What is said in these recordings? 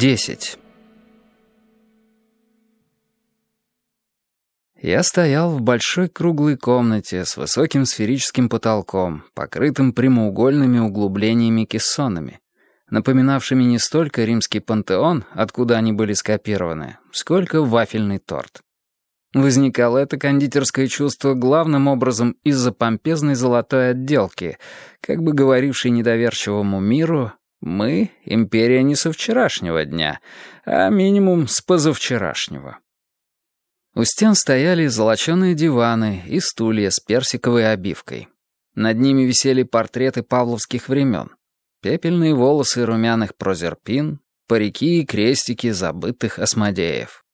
10. Я стоял в большой круглой комнате с высоким сферическим потолком, покрытым прямоугольными углублениями-кессонами, напоминавшими не столько римский пантеон, откуда они были скопированы, сколько вафельный торт. Возникало это кондитерское чувство главным образом из-за помпезной золотой отделки, как бы говорившей недоверчивому миру мы — империя не со вчерашнего дня, а минимум с позавчерашнего. У стен стояли золоченые диваны и стулья с персиковой обивкой. Над ними висели портреты павловских времен. Пепельные волосы румяных прозерпин, парики и крестики забытых осмодеев.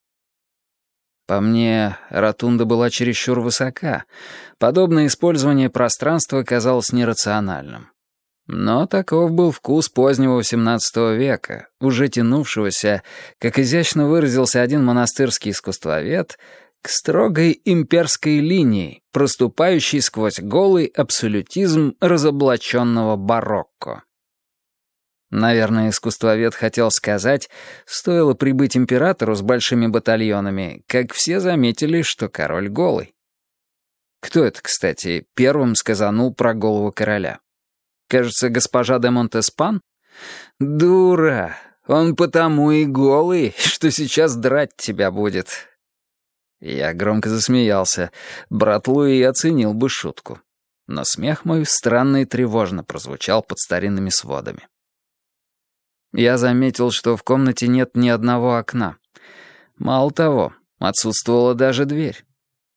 По мне, ротунда была чересчур высока. Подобное использование пространства казалось нерациональным. Но таков был вкус позднего XVIII века, уже тянувшегося, как изящно выразился один монастырский искусствовед, к строгой имперской линии, проступающей сквозь голый абсолютизм разоблаченного барокко. Наверное, искусствовед хотел сказать, стоило прибыть императору с большими батальонами, как все заметили, что король голый. Кто это, кстати, первым сказанул про голову короля? Кажется, госпожа де Монтеспан? Дура! Он потому и голый, что сейчас драть тебя будет. Я громко засмеялся. Брат Луи оценил бы шутку. Но смех мой странно и тревожно прозвучал под старинными сводами. Я заметил, что в комнате нет ни одного окна. Мало того, отсутствовала даже дверь.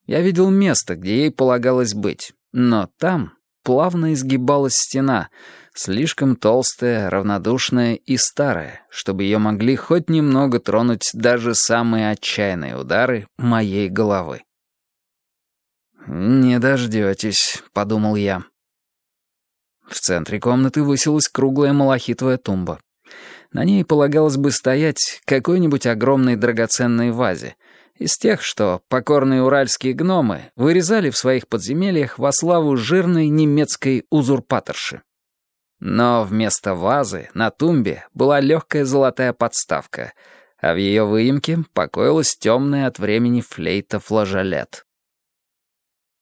Я видел место, где ей полагалось быть, но там плавно изгибалась стена, слишком толстая, равнодушная и старая, чтобы ее могли хоть немного тронуть даже самые отчаянные удары моей головы. «Не дождетесь», — подумал я. В центре комнаты высилась круглая малахитовая тумба. На ней полагалось бы стоять какой-нибудь огромной драгоценной вазе — из тех, что покорные уральские гномы вырезали в своих подземельях во славу жирной немецкой узурпаторши. Но вместо вазы на тумбе была легкая золотая подставка, а в ее выемке покоилась темная от времени флейта-флажолет.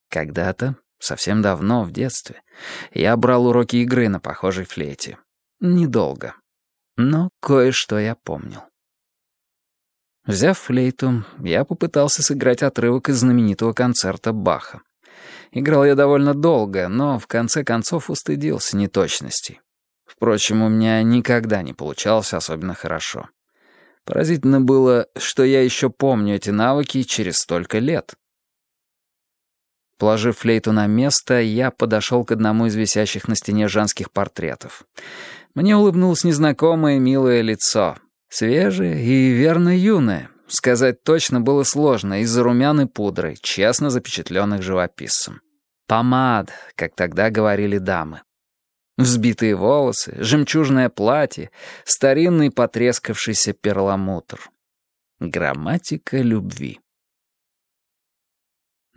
Когда-то, совсем давно, в детстве, я брал уроки игры на похожей флейте. Недолго. Но кое-что я помнил. Взяв флейту, я попытался сыграть отрывок из знаменитого концерта Баха. Играл я довольно долго, но в конце концов устыдился неточностей. Впрочем, у меня никогда не получалось особенно хорошо. Поразительно было, что я еще помню эти навыки через столько лет. Положив флейту на место, я подошел к одному из висящих на стене женских портретов. Мне улыбнулось незнакомое милое лицо — Свежее и верно юное. Сказать точно было сложно из-за румяной пудры, честно запечатленных живописцем. Помад, как тогда говорили дамы. Взбитые волосы, жемчужное платье, старинный потрескавшийся перламутр. Грамматика любви.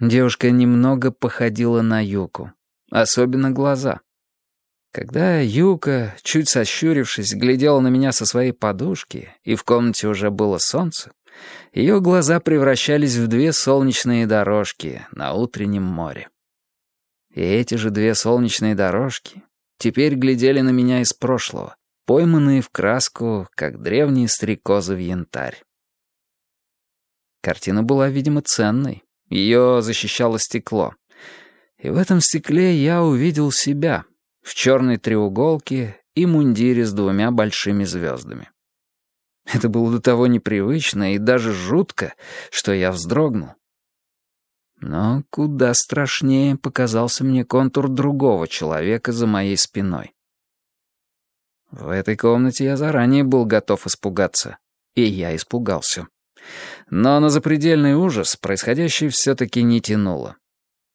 Девушка немного походила на Юку, особенно глаза. Когда Юка, чуть сощурившись, глядела на меня со своей подушки, и в комнате уже было солнце, ее глаза превращались в две солнечные дорожки на утреннем море. И эти же две солнечные дорожки теперь глядели на меня из прошлого, пойманные в краску, как древние стрекозы в янтарь. Картина была, видимо, ценной. Ее защищало стекло. И в этом стекле я увидел себя — в черной треуголке и мундире с двумя большими звездами. Это было до того непривычно и даже жутко, что я вздрогнул. Но куда страшнее показался мне контур другого человека за моей спиной. В этой комнате я заранее был готов испугаться, и я испугался. Но на запредельный ужас происходящее все-таки не тянуло.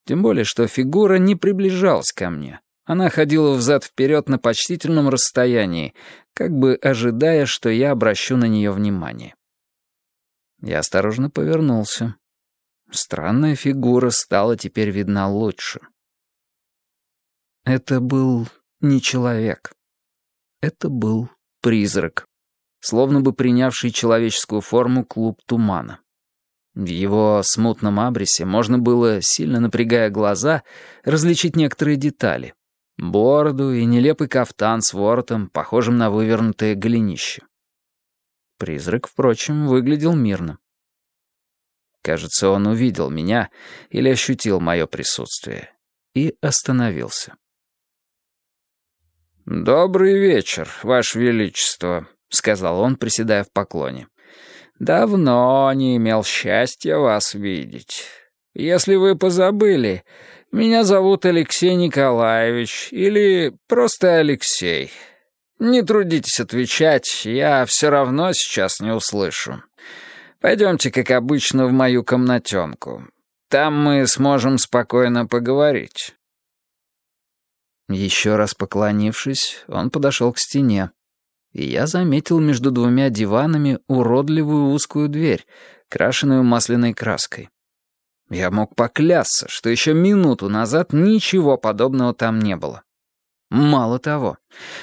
Тем более, что фигура не приближалась ко мне, она ходила взад-вперед на почтительном расстоянии, как бы ожидая, что я обращу на нее внимание. Я осторожно повернулся. Странная фигура стала теперь видна лучше. Это был не человек. Это был призрак. словно бы принявший человеческую форму клуб тумана. В его смутном абресе можно было, сильно напрягая глаза, различить некоторые детали. Бороду и нелепый кафтан с воротом, похожим на вывернутое голенище. Призрак, впрочем, выглядел мирно. Кажется, он увидел меня или ощутил мое присутствие и остановился. «Добрый вечер, Ваше Величество», — сказал он, приседая в поклоне. «Давно не имел счастья вас видеть. Если вы позабыли, меня зовут Алексей Николаевич или просто Алексей. Не трудитесь отвечать, я все равно сейчас не услышу. Пойдемте, как обычно, в мою комнатенку. Там мы сможем спокойно поговорить». Еще раз поклонившись, он подошел к стене, и я заметил между двумя диванами уродливую узкую дверь, крашенную масляной краской. Я мог поклясться, что еще минуту назад ничего подобного там не было. Мало того,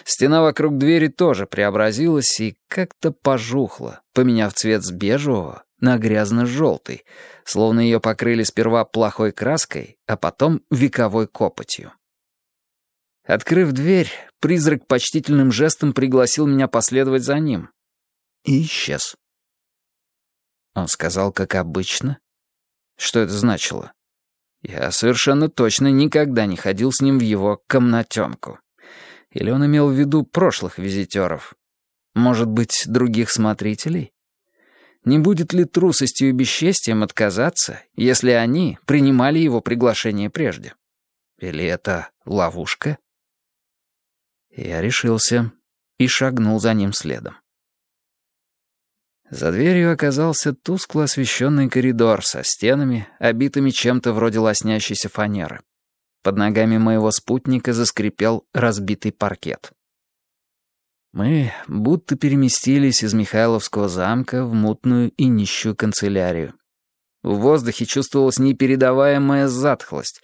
стена вокруг двери тоже преобразилась и как-то пожухла, поменяв цвет с бежевого на грязно-желтый, словно ее покрыли сперва плохой краской, а потом вековой копотью. Открыв дверь, призрак почтительным жестом пригласил меня последовать за ним. И исчез. Он сказал, как обычно. Что это значило? Я совершенно точно никогда не ходил с ним в его комнатенку. Или он имел в виду прошлых визитеров? Может быть, других смотрителей? Не будет ли трусостью и бесчестием отказаться, если они принимали его приглашение прежде? Или это ловушка? Я решился и шагнул за ним следом. За дверью оказался тускло освещенный коридор со стенами, обитыми чем-то вроде лоснящейся фанеры. Под ногами моего спутника заскрипел разбитый паркет. Мы будто переместились из Михайловского замка в мутную и нищую канцелярию. В воздухе чувствовалась непередаваемая затхлость.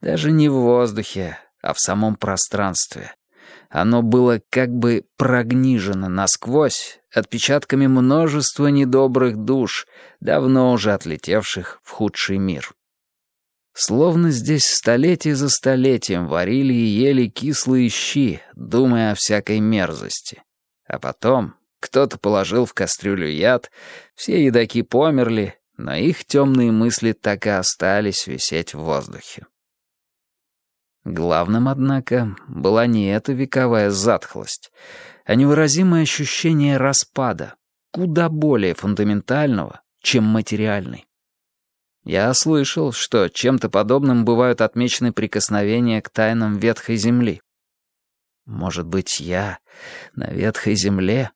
Даже не в воздухе, а в самом пространстве. Оно было как бы прогнижено насквозь отпечатками множества недобрых душ, давно уже отлетевших в худший мир. Словно здесь столетие за столетием варили и ели кислые щи, думая о всякой мерзости. А потом кто-то положил в кастрюлю яд, все едоки померли, но их темные мысли так и остались висеть в воздухе. Главным, однако, была не эта вековая затхлость, а невыразимое ощущение распада, куда более фундаментального, чем материальный. Я слышал, что чем-то подобным бывают отмечены прикосновения к тайнам ветхой земли. Может быть, я на ветхой земле?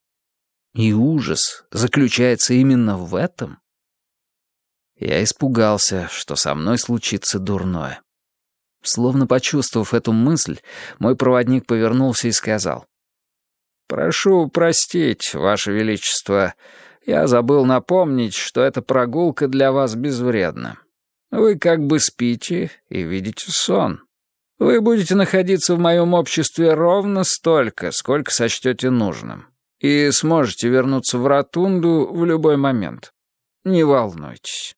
И ужас заключается именно в этом? Я испугался, что со мной случится дурное. Словно почувствовав эту мысль, мой проводник повернулся и сказал. «Прошу простить, Ваше Величество, я забыл напомнить, что эта прогулка для вас безвредна. Вы как бы спите и видите сон. Вы будете находиться в моем обществе ровно столько, сколько сочтете нужным, и сможете вернуться в Ротунду в любой момент. Не волнуйтесь».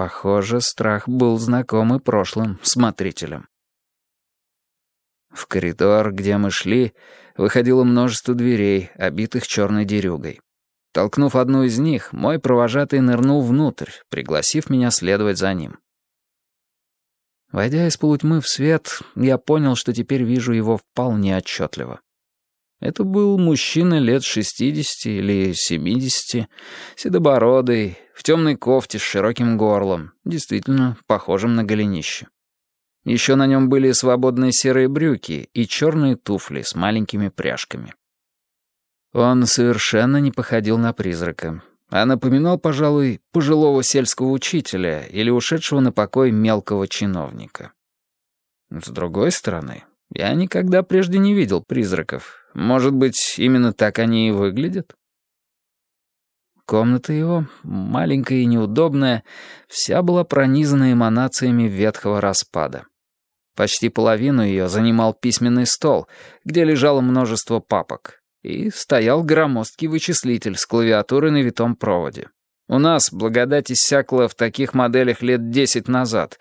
Похоже, страх был знаком и прошлым смотрителям. В коридор, где мы шли, выходило множество дверей, обитых черной дерюгой. Толкнув одну из них, мой провожатый нырнул внутрь, пригласив меня следовать за ним. Войдя из полутьмы в свет, я понял, что теперь вижу его вполне отчетливо. Это был мужчина лет шестидесяти или семидесяти, седобородый, в темной кофте с широким горлом, действительно похожим на голенище. Еще на нем были свободные серые брюки и черные туфли с маленькими пряжками. Он совершенно не походил на призрака, а напоминал, пожалуй, пожилого сельского учителя или ушедшего на покой мелкого чиновника. С другой стороны, я никогда прежде не видел призраков, может быть, именно так они и выглядят? Комната его, маленькая и неудобная, вся была пронизана эманациями ветхого распада. Почти половину ее занимал письменный стол, где лежало множество папок. и стоял громоздкий вычислитель с клавиатурой на витом проводе. У нас благодать иссякла в таких моделях лет десять назад.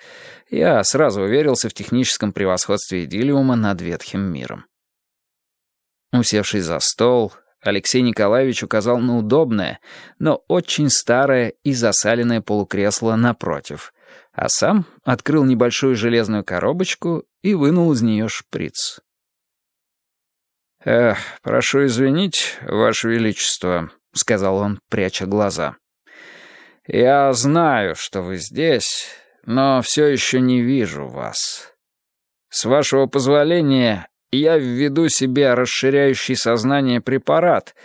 Я сразу уверился в техническом превосходстве идиллиума над ветхим миром. Усевшись за стол, Алексей Николаевич указал на удобное, но очень старое и засаленное полукресло напротив, а сам открыл небольшую железную коробочку и вынул из нее шприц. «Эх, прошу извинить, Ваше Величество», — сказал он, пряча глаза. «Я знаю, что вы здесь, но все еще не вижу вас. С вашего позволения, я введу себе расширяющий сознание препарат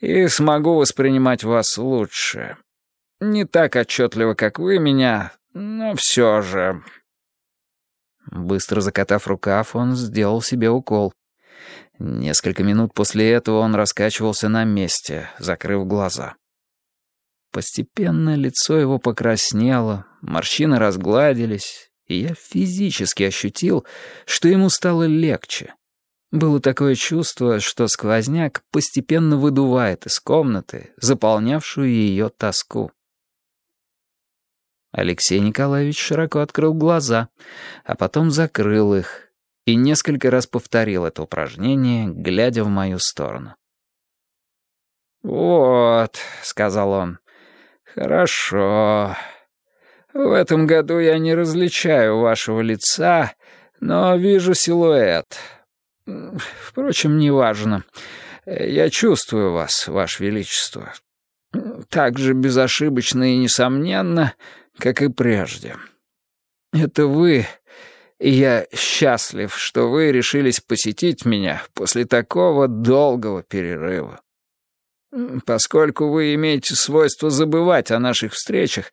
и смогу воспринимать вас лучше. Не так отчетливо, как вы меня, но все же...» Быстро закатав рукав, он сделал себе укол. Несколько минут после этого он раскачивался на месте, закрыв глаза. Постепенно лицо его покраснело, морщины разгладились, и я физически ощутил, что ему стало легче. Было такое чувство, что сквозняк постепенно выдувает из комнаты, заполнявшую ее тоску. Алексей Николаевич широко открыл глаза, а потом закрыл их и несколько раз повторил это упражнение, глядя в мою сторону. «Вот», — сказал он, «Хорошо. В этом году я не различаю вашего лица, но вижу силуэт. Впрочем, неважно. Я чувствую вас, ваше величество. Так же безошибочно и несомненно, как и прежде. Это вы, и я счастлив, что вы решились посетить меня после такого долгого перерыва. Поскольку вы имеете свойство забывать о наших встречах,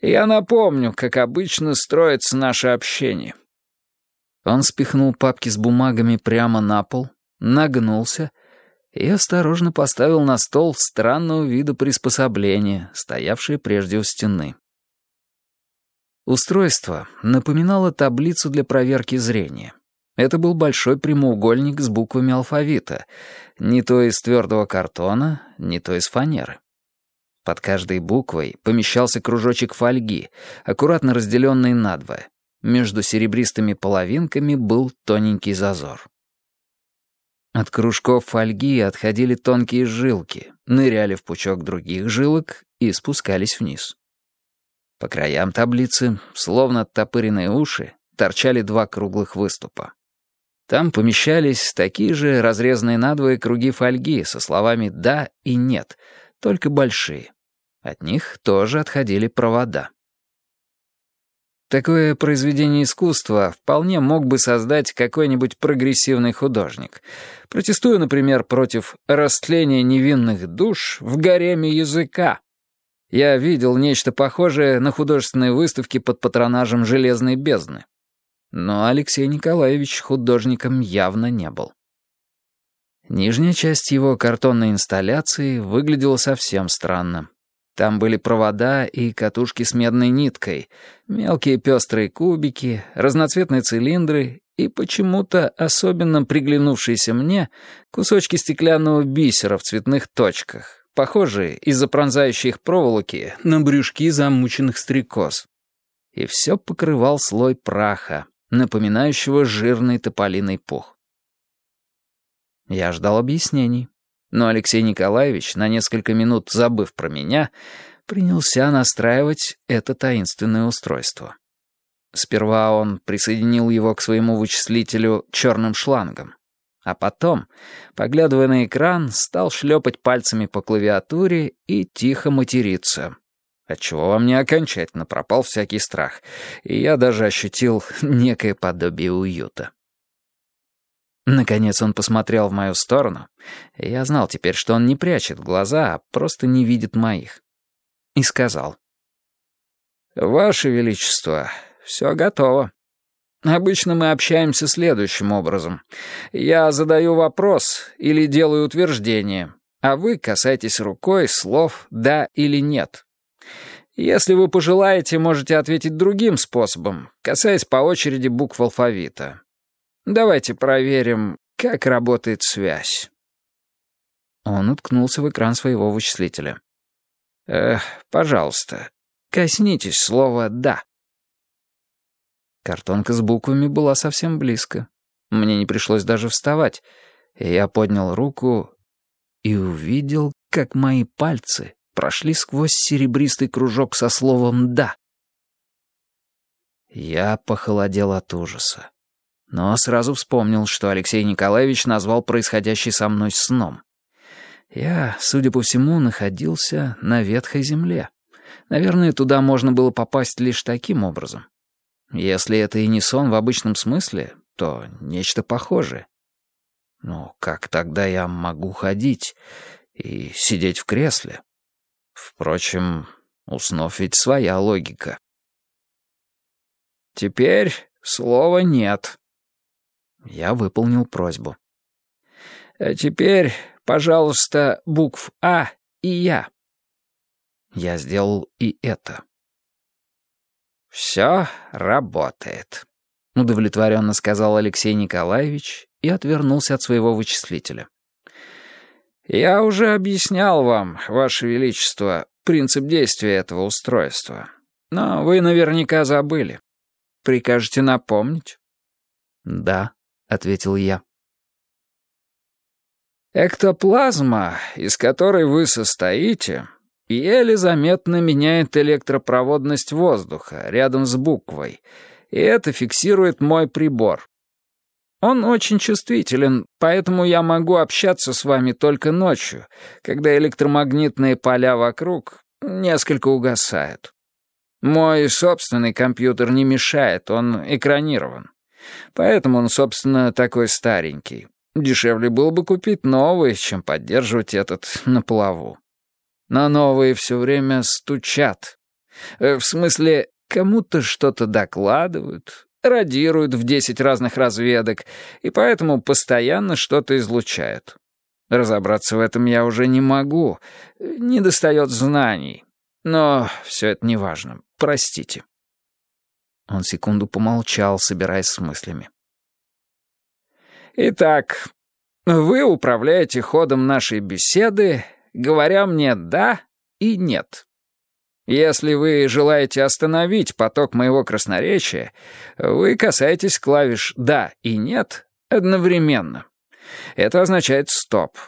я напомню, как обычно строится наше общение». Он спихнул папки с бумагами прямо на пол, нагнулся и осторожно поставил на стол странного вида приспособления, стоявшее прежде у стены. Устройство напоминало таблицу для проверки зрения. Это был большой прямоугольник с буквами алфавита, не то из твердого картона, не то из фанеры. Под каждой буквой помещался кружочек фольги, аккуратно разделенный надвое. Между серебристыми половинками был тоненький зазор. От кружков фольги отходили тонкие жилки, ныряли в пучок других жилок и спускались вниз. По краям таблицы, словно оттопыренные уши, торчали два круглых выступа. Там помещались такие же разрезанные надвое круги фольги со словами «да» и «нет», только большие. От них тоже отходили провода. Такое произведение искусства вполне мог бы создать какой-нибудь прогрессивный художник, протестуя, например, против растления невинных душ в гареме языка. Я видел нечто похожее на художественной выставке под патронажем «Железной бездны». Но Алексей Николаевич художником явно не был. Нижняя часть его картонной инсталляции выглядела совсем странно. Там были провода и катушки с медной ниткой, мелкие пестрые кубики, разноцветные цилиндры и почему-то особенно приглянувшиеся мне кусочки стеклянного бисера в цветных точках, похожие из-за пронзающей их проволоки на брюшки замученных стрекоз. И все покрывал слой праха, напоминающего жирный тополиный пух. Я ждал объяснений, но Алексей Николаевич, на несколько минут забыв про меня, принялся настраивать это таинственное устройство. Сперва он присоединил его к своему вычислителю черным шлангом, а потом, поглядывая на экран, стал шлепать пальцами по клавиатуре и тихо материться, отчего во мне окончательно пропал всякий страх, и я даже ощутил некое подобие уюта. Наконец он посмотрел в мою сторону, я знал теперь, что он не прячет глаза, а просто не видит моих. И сказал. «Ваше Величество, все готово. Обычно мы общаемся следующим образом. Я задаю вопрос или делаю утверждение, а вы касаетесь рукой слов «да» или «нет». Если вы пожелаете, можете ответить другим способом, касаясь по очереди букв алфавита. Давайте проверим, как работает связь. Он уткнулся в экран своего вычислителя. «Эх, пожалуйста, коснитесь слова «да». Картонка с буквами была совсем близко. Мне не пришлось даже вставать. Я поднял руку и увидел, как мои пальцы прошли сквозь серебристый кружок со словом «да». Я похолодел от ужаса. Но сразу вспомнил, что Алексей Николаевич назвал происходящий со мной сном. Я, судя по всему, находился на ветхой земле. Наверное, туда можно было попасть лишь таким образом. Если это и не сон в обычном смысле, то нечто похожее. Но как тогда я могу ходить и сидеть в кресле? Впрочем, у снов ведь своя логика. Теперь слова нет. Я выполнил просьбу. А теперь, пожалуйста, букв А и Я. Я сделал и это. «Все работает», — удовлетворенно сказал Алексей Николаевич и отвернулся от своего вычислителя. «Я уже объяснял вам, Ваше Величество, принцип действия этого устройства. Но вы наверняка забыли. Прикажете напомнить?» «Да», — ответил я. «Эктоплазма, из которой вы состоите, еле заметно меняет электропроводность воздуха рядом с буквой, и это фиксирует мой прибор. Он очень чувствителен, поэтому я могу общаться с вами только ночью, когда электромагнитные поля вокруг несколько угасают. Мой собственный компьютер не мешает, он экранирован. Поэтому он, собственно, такой старенький. Дешевле было бы купить новый, чем поддерживать этот на плаву. Но новые все время стучат. Э, в смысле, кому-то что-то докладывают, радируют в десять разных разведок, и поэтому постоянно что-то излучают. Разобраться в этом я уже не могу, не достает знаний. Но все это неважно, простите. Он секунду помолчал, собираясь с мыслями. «Итак, вы управляете ходом нашей беседы говоря мне «да» и «нет». Если вы желаете остановить поток моего красноречия, вы касаетесь клавиш «да» и «нет» одновременно. Это означает «стоп».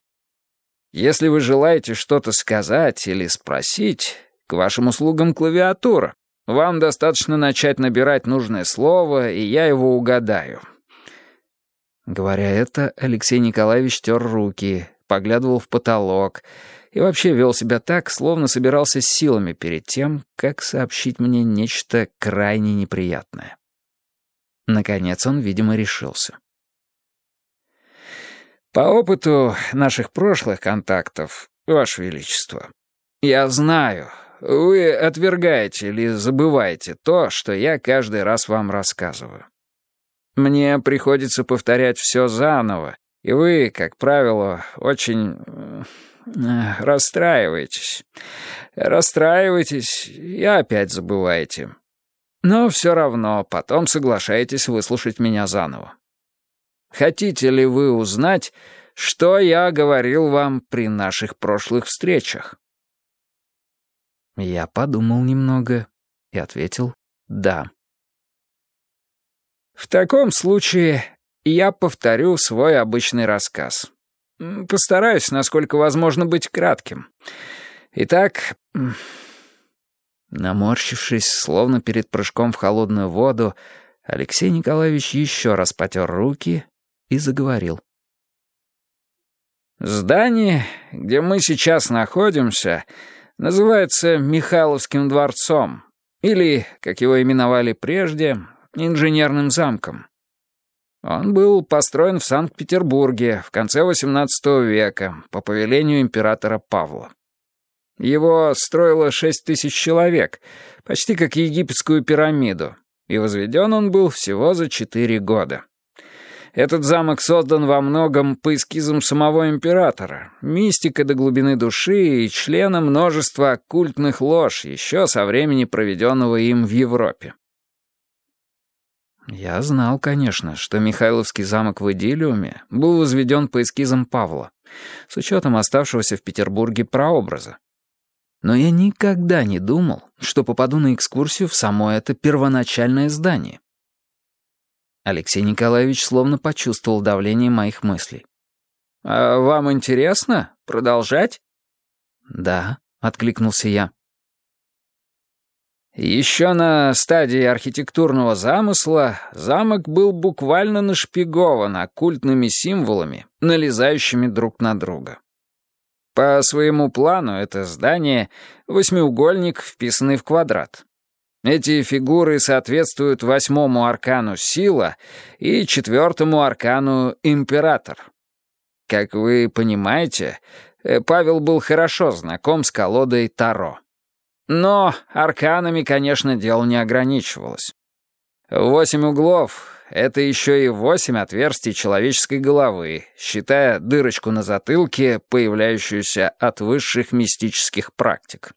Если вы желаете что-то сказать или спросить, к вашим услугам клавиатура. Вам достаточно начать набирать нужное слово, и я его угадаю». Говоря это, Алексей Николаевич тер руки, поглядывал в потолок и вообще вел себя так, словно собирался с силами перед тем, как сообщить мне нечто крайне неприятное. Наконец он, видимо, решился. «По опыту наших прошлых контактов, Ваше Величество, я знаю, вы отвергаете или забываете то, что я каждый раз вам рассказываю. Мне приходится повторять все заново, и вы, как правило, очень э, расстраиваетесь. Расстраиваетесь и опять забываете. Но все равно потом соглашаетесь выслушать меня заново. Хотите ли вы узнать, что я говорил вам при наших прошлых встречах? Я подумал немного и ответил «да». В таком случае я повторю свой обычный рассказ. Постараюсь, насколько возможно, быть кратким. Итак, наморщившись, словно перед прыжком в холодную воду, Алексей Николаевич еще раз потер руки и заговорил. «Здание, где мы сейчас находимся, называется Михайловским дворцом, или, как его именовали прежде, инженерным замком. Он был построен в Санкт-Петербурге в конце XVIII века по повелению императора Павла. Его строило шесть тысяч человек, почти как египетскую пирамиду, и возведен он был всего за четыре года. Этот замок создан во многом по эскизам самого императора, мистика до глубины души и члена множества оккультных лож еще со времени проведенного им в Европе. Я знал, конечно, что Михайловский замок в Идиллиуме был возведен по эскизам Павла, с учетом оставшегося в Петербурге прообраза. Но я никогда не думал, что попаду на экскурсию в само это первоначальное здание. Алексей Николаевич словно почувствовал давление моих мыслей. «А вам интересно продолжать?» «Да», — откликнулся я. Еще на стадии архитектурного замысла замок был буквально нашпигован оккультными символами, налезающими друг на друга. По своему плану это здание — восьмиугольник, вписанный в квадрат. Эти фигуры соответствуют восьмому аркану «Сила» и четвертому аркану «Император». Как вы понимаете, э, Павел был хорошо знаком с колодой Таро. Но арканами, конечно, дело не ограничивалось. Восемь углов — это еще и восемь отверстий человеческой головы, считая дырочку на затылке, появляющуюся от высших мистических практик.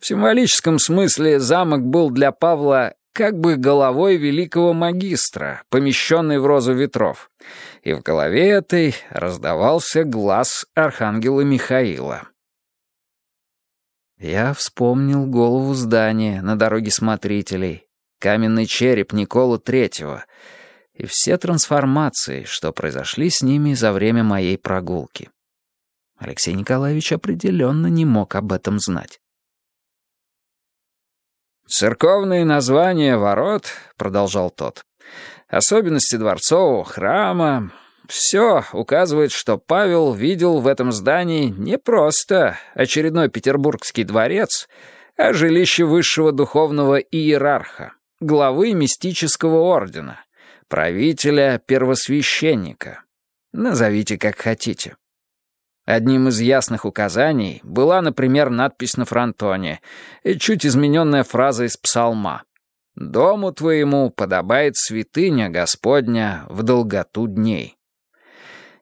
В символическом смысле замок был для Павла как бы головой великого магистра, помещенной в розу ветров, и в голове этой раздавался глаз архангела Михаила. Я вспомнил голову здания на дороге смотрителей, каменный череп Никола Третьего и все трансформации, что произошли с ними за время моей прогулки. Алексей Николаевич определенно не мог об этом знать. «Церковные названия ворот», — продолжал тот, — «особенности дворцового храма, все указывает, что Павел видел в этом здании не просто очередной петербургский дворец, а жилище высшего духовного иерарха, главы мистического ордена, правителя-первосвященника. Назовите как хотите. Одним из ясных указаний была, например, надпись на фронтоне и чуть измененная фраза из псалма «Дому твоему подобает святыня Господня в долготу дней».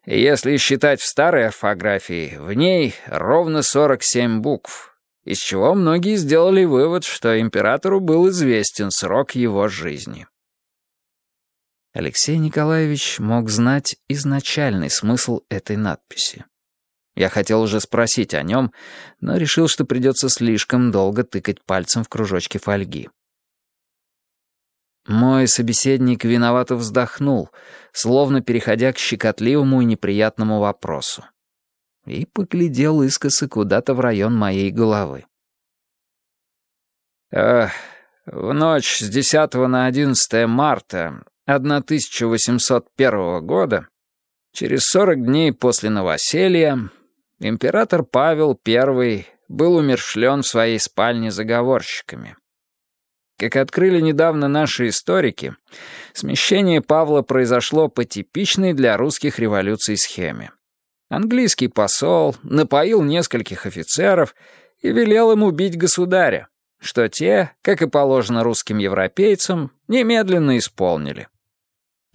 Если считать в старой орфографии, в ней ровно 47 букв, из чего многие сделали вывод, что императору был известен срок его жизни. Алексей Николаевич мог знать изначальный смысл этой надписи. Я хотел уже спросить о нем, но решил, что придется слишком долго тыкать пальцем в кружочки фольги. Мой собеседник виновато вздохнул, словно переходя к щекотливому и неприятному вопросу. И поглядел искоса куда-то в район моей головы. «Эх, в ночь с 10 на 11 марта 1801 года, через 40 дней после новоселья, император Павел I был умершлен в своей спальне заговорщиками». Как открыли недавно наши историки, смещение Павла произошло по типичной для русских революций схеме. Английский посол напоил нескольких офицеров и велел им убить государя, что те, как и положено русским европейцам, немедленно исполнили.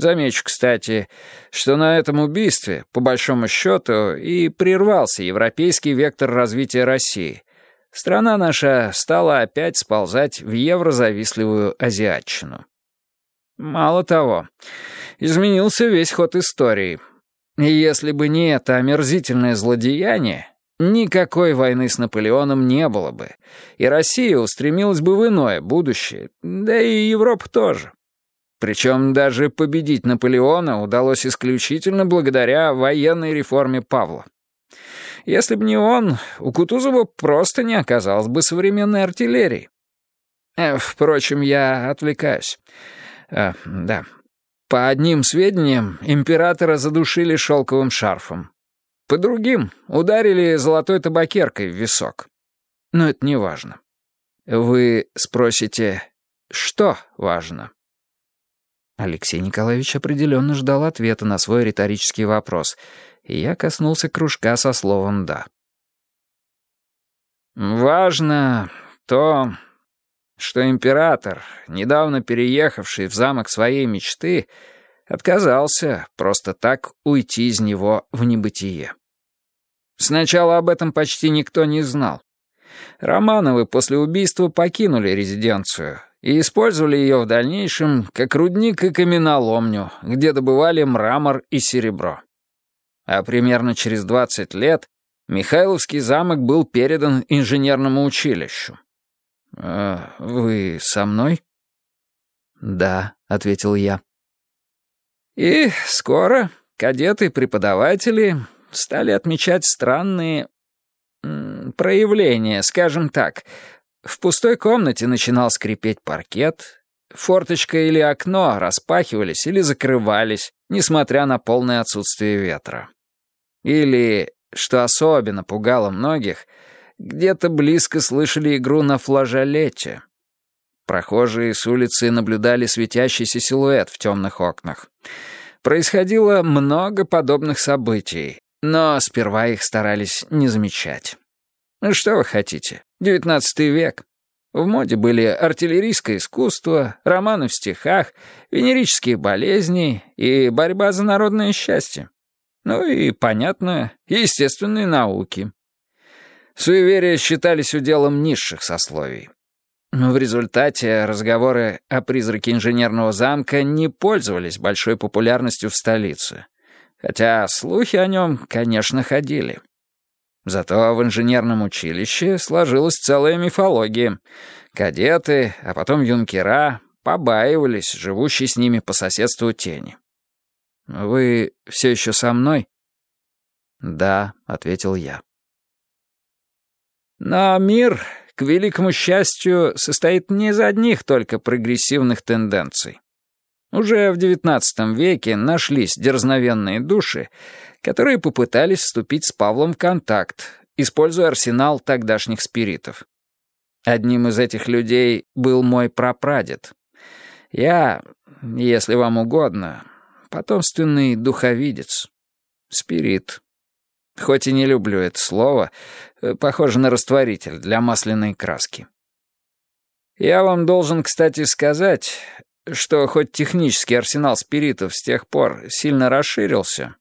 Замечу, кстати, что на этом убийстве, по большому счету, и прервался европейский вектор развития России, Страна наша стала опять сползать в еврозавистливую азиатчину. Мало того, изменился весь ход истории. И если бы не это омерзительное злодеяние, никакой войны с Наполеоном не было бы, и Россия устремилась бы в иное будущее, да и Европа тоже. Причем даже победить Наполеона удалось исключительно благодаря военной реформе Павла. Если бы не он, у Кутузова просто не оказалось бы современной артиллерии. Э, впрочем, я отвлекаюсь. Э, да. По одним сведениям, императора задушили шелковым шарфом. По другим ударили золотой табакеркой в висок. Но это не важно. Вы спросите, что важно? Алексей Николаевич определенно ждал ответа на свой риторический вопрос — и я коснулся кружка со словом «да». «Важно то, что император, недавно переехавший в замок своей мечты, отказался просто так уйти из него в небытие. Сначала об этом почти никто не знал. Романовы после убийства покинули резиденцию, и использовали ее в дальнейшем как рудник и каменоломню, где добывали мрамор и серебро. А примерно через 20 лет Михайловский замок был передан инженерному училищу. «Э, «Вы со мной?» «Да», — ответил я. «И скоро кадеты-преподаватели стали отмечать странные проявления, скажем так. В пустой комнате начинал скрипеть паркет, форточка или окно распахивались или закрывались, несмотря на полное отсутствие ветра. Или, что особенно пугало многих, где-то близко слышали игру на флажолете. Прохожие с улицы наблюдали светящийся силуэт в темных окнах. Происходило много подобных событий, но сперва их старались не замечать. Что вы хотите? Девятнадцатый век. В моде были артиллерийское искусство, романы в стихах, венерические болезни и борьба за народное счастье. Ну и, понятно, естественные науки. Суеверия считались уделом низших сословий. Но в результате разговоры о призраке инженерного замка не пользовались большой популярностью в столице. Хотя слухи о нем, конечно, ходили. Зато в инженерном училище сложилась целая мифология. Кадеты, а потом юнкера побаивались живущей с ними по соседству тени. «Вы все еще со мной?» «Да», — ответил я. Но мир, к великому счастью, состоит не из одних только прогрессивных тенденций. Уже в XIX веке нашлись дерзновенные души, которые попытались вступить с Павлом в контакт, используя арсенал тогдашних спиритов. Одним из этих людей был мой прапрадед. Я, если вам угодно, потомственный духовидец. Спирит. Хоть и не люблю это слово, э, похоже на растворитель для масляной краски. Я вам должен, кстати, сказать, что хоть технический арсенал спиритов с тех пор сильно расширился,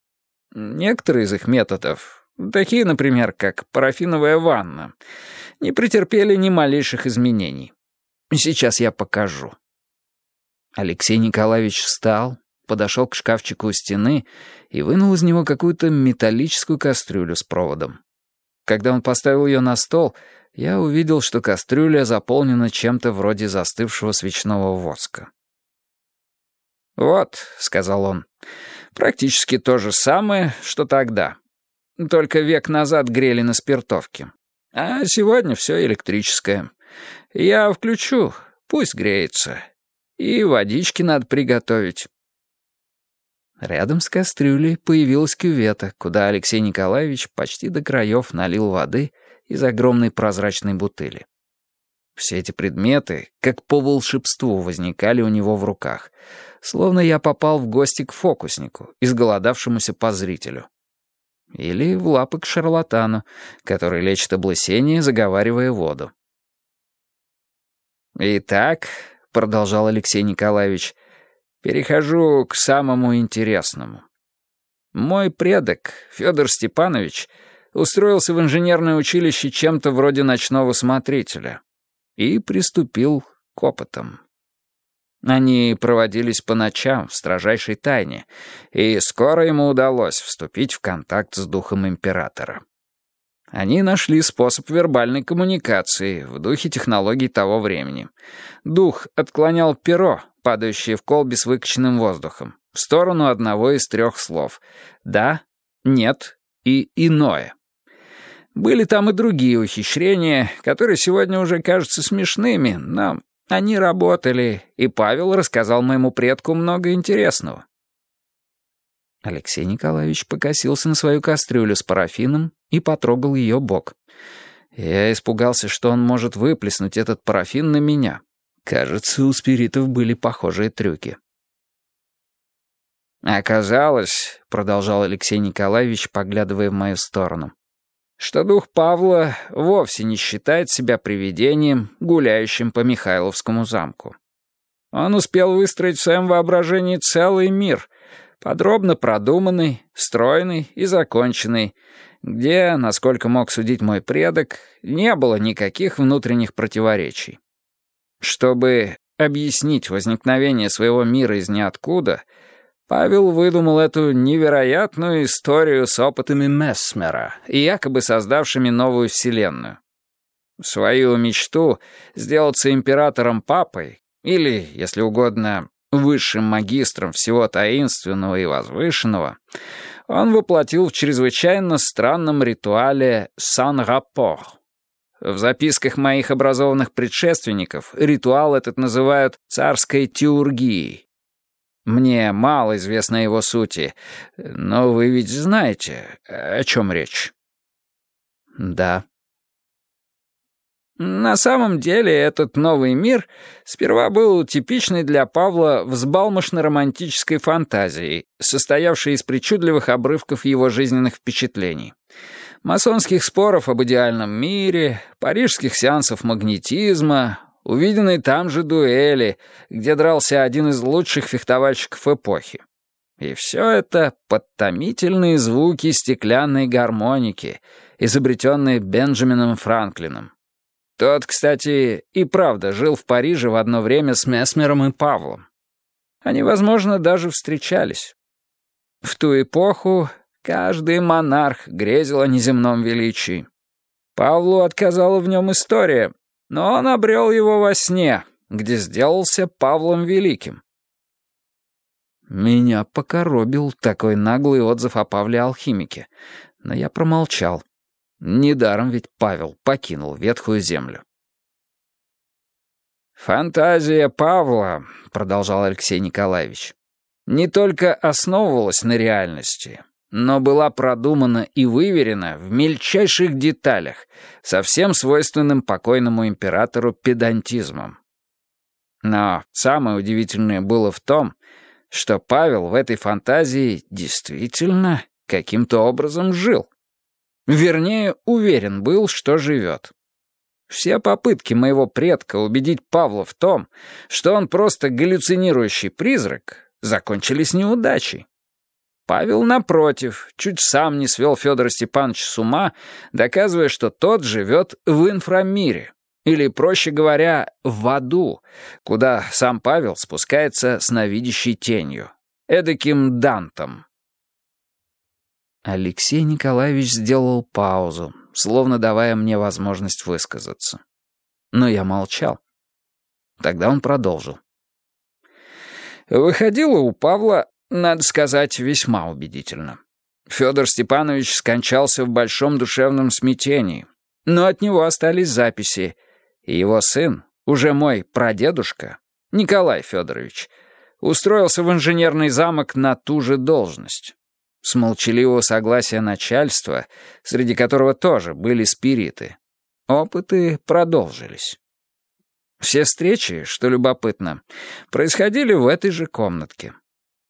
некоторые из их методов, такие, например, как парафиновая ванна, не претерпели ни малейших изменений. Сейчас я покажу. Алексей Николаевич встал, подошел к шкафчику у стены и вынул из него какую-то металлическую кастрюлю с проводом. Когда он поставил ее на стол, я увидел, что кастрюля заполнена чем-то вроде застывшего свечного воска. «Вот», — сказал он, — «практически то же самое, что тогда. Только век назад грели на спиртовке. А сегодня все электрическое. Я включу, пусть греется. И водички надо приготовить. Рядом с кастрюлей появилась кювета, куда Алексей Николаевич почти до краев налил воды из огромной прозрачной бутыли. Все эти предметы, как по волшебству, возникали у него в руках, словно я попал в гости к фокуснику, изголодавшемуся по зрителю. Или в лапы к шарлатану, который лечит облысение, заговаривая воду. «Итак», — продолжал Алексей Николаевич, — Перехожу к самому интересному. Мой предок, Федор Степанович, устроился в инженерное училище чем-то вроде ночного смотрителя и приступил к опытам. Они проводились по ночам в строжайшей тайне, и скоро ему удалось вступить в контакт с духом императора. Они нашли способ вербальной коммуникации в духе технологий того времени. Дух отклонял перо, падающее в колбе с выкачанным воздухом, в сторону одного из трех слов «да», «нет» и «иное». Были там и другие ухищрения, которые сегодня уже кажутся смешными, но они работали, и Павел рассказал моему предку много интересного. Алексей Николаевич покосился на свою кастрюлю с парафином и потрогал ее бок. Я испугался, что он может выплеснуть этот парафин на меня. Кажется, у спиритов были похожие трюки. «Оказалось», — продолжал Алексей Николаевич, поглядывая в мою сторону, что дух Павла вовсе не считает себя привидением, гуляющим по Михайловскому замку. Он успел выстроить в своем воображении целый мир, подробно продуманный, стройный и законченный, где, насколько мог судить мой предок, не было никаких внутренних противоречий. Чтобы объяснить возникновение своего мира из ниоткуда, Павел выдумал эту невероятную историю с опытами Месмера якобы создавшими новую вселенную. Свою мечту сделаться императором-папой или, если угодно, высшим магистром всего таинственного и возвышенного, он воплотил в чрезвычайно странном ритуале «сан-раппор». В записках моих образованных предшественников ритуал этот называют «царской теургией». Мне мало известно его сути, но вы ведь знаете, о чем речь. Да. На самом деле этот новый мир сперва был типичной для Павла взбалмошно-романтической фантазией, состоявшей из причудливых обрывков его жизненных впечатлений. Масонских споров об идеальном мире, парижских сеансов магнетизма, увиденной там же дуэли, где дрался один из лучших фехтовальщиков эпохи. И все это под томительные звуки стеклянной гармоники, изобретенные Бенджамином Франклином. Тот, кстати, и правда жил в Париже в одно время с Месмером и Павлом. Они, возможно, даже встречались. В ту эпоху каждый монарх грезил о неземном величии. Павлу отказала в нем история, но он обрел его во сне, где сделался Павлом Великим. Меня покоробил такой наглый отзыв о Павле Алхимике, но я промолчал. Недаром ведь Павел покинул ветхую землю. «Фантазия Павла», — продолжал Алексей Николаевич, «не только основывалась на реальности, но была продумана и выверена в мельчайших деталях, совсем свойственным покойному императору педантизмом. Но самое удивительное было в том, что Павел в этой фантазии действительно каким-то образом жил. Вернее, уверен был, что живет. Все попытки моего предка убедить Павла в том, что он просто галлюцинирующий призрак, закончились неудачей. Павел, напротив, чуть сам не свел Федора Степановича с ума, доказывая, что тот живет в инфрамире, или, проще говоря, в аду, куда сам Павел спускается с навидящей тенью, эдаким дантом. Алексей Николаевич сделал паузу, словно давая мне возможность высказаться. Но я молчал. Тогда он продолжил. Выходило у Павла, надо сказать, весьма убедительно. Федор Степанович скончался в большом душевном смятении, но от него остались записи, и его сын, уже мой прадедушка, Николай Федорович, устроился в инженерный замок на ту же должность. С молчаливого согласия начальства, среди которого тоже были спириты. Опыты продолжились. Все встречи, что любопытно, происходили в этой же комнатке.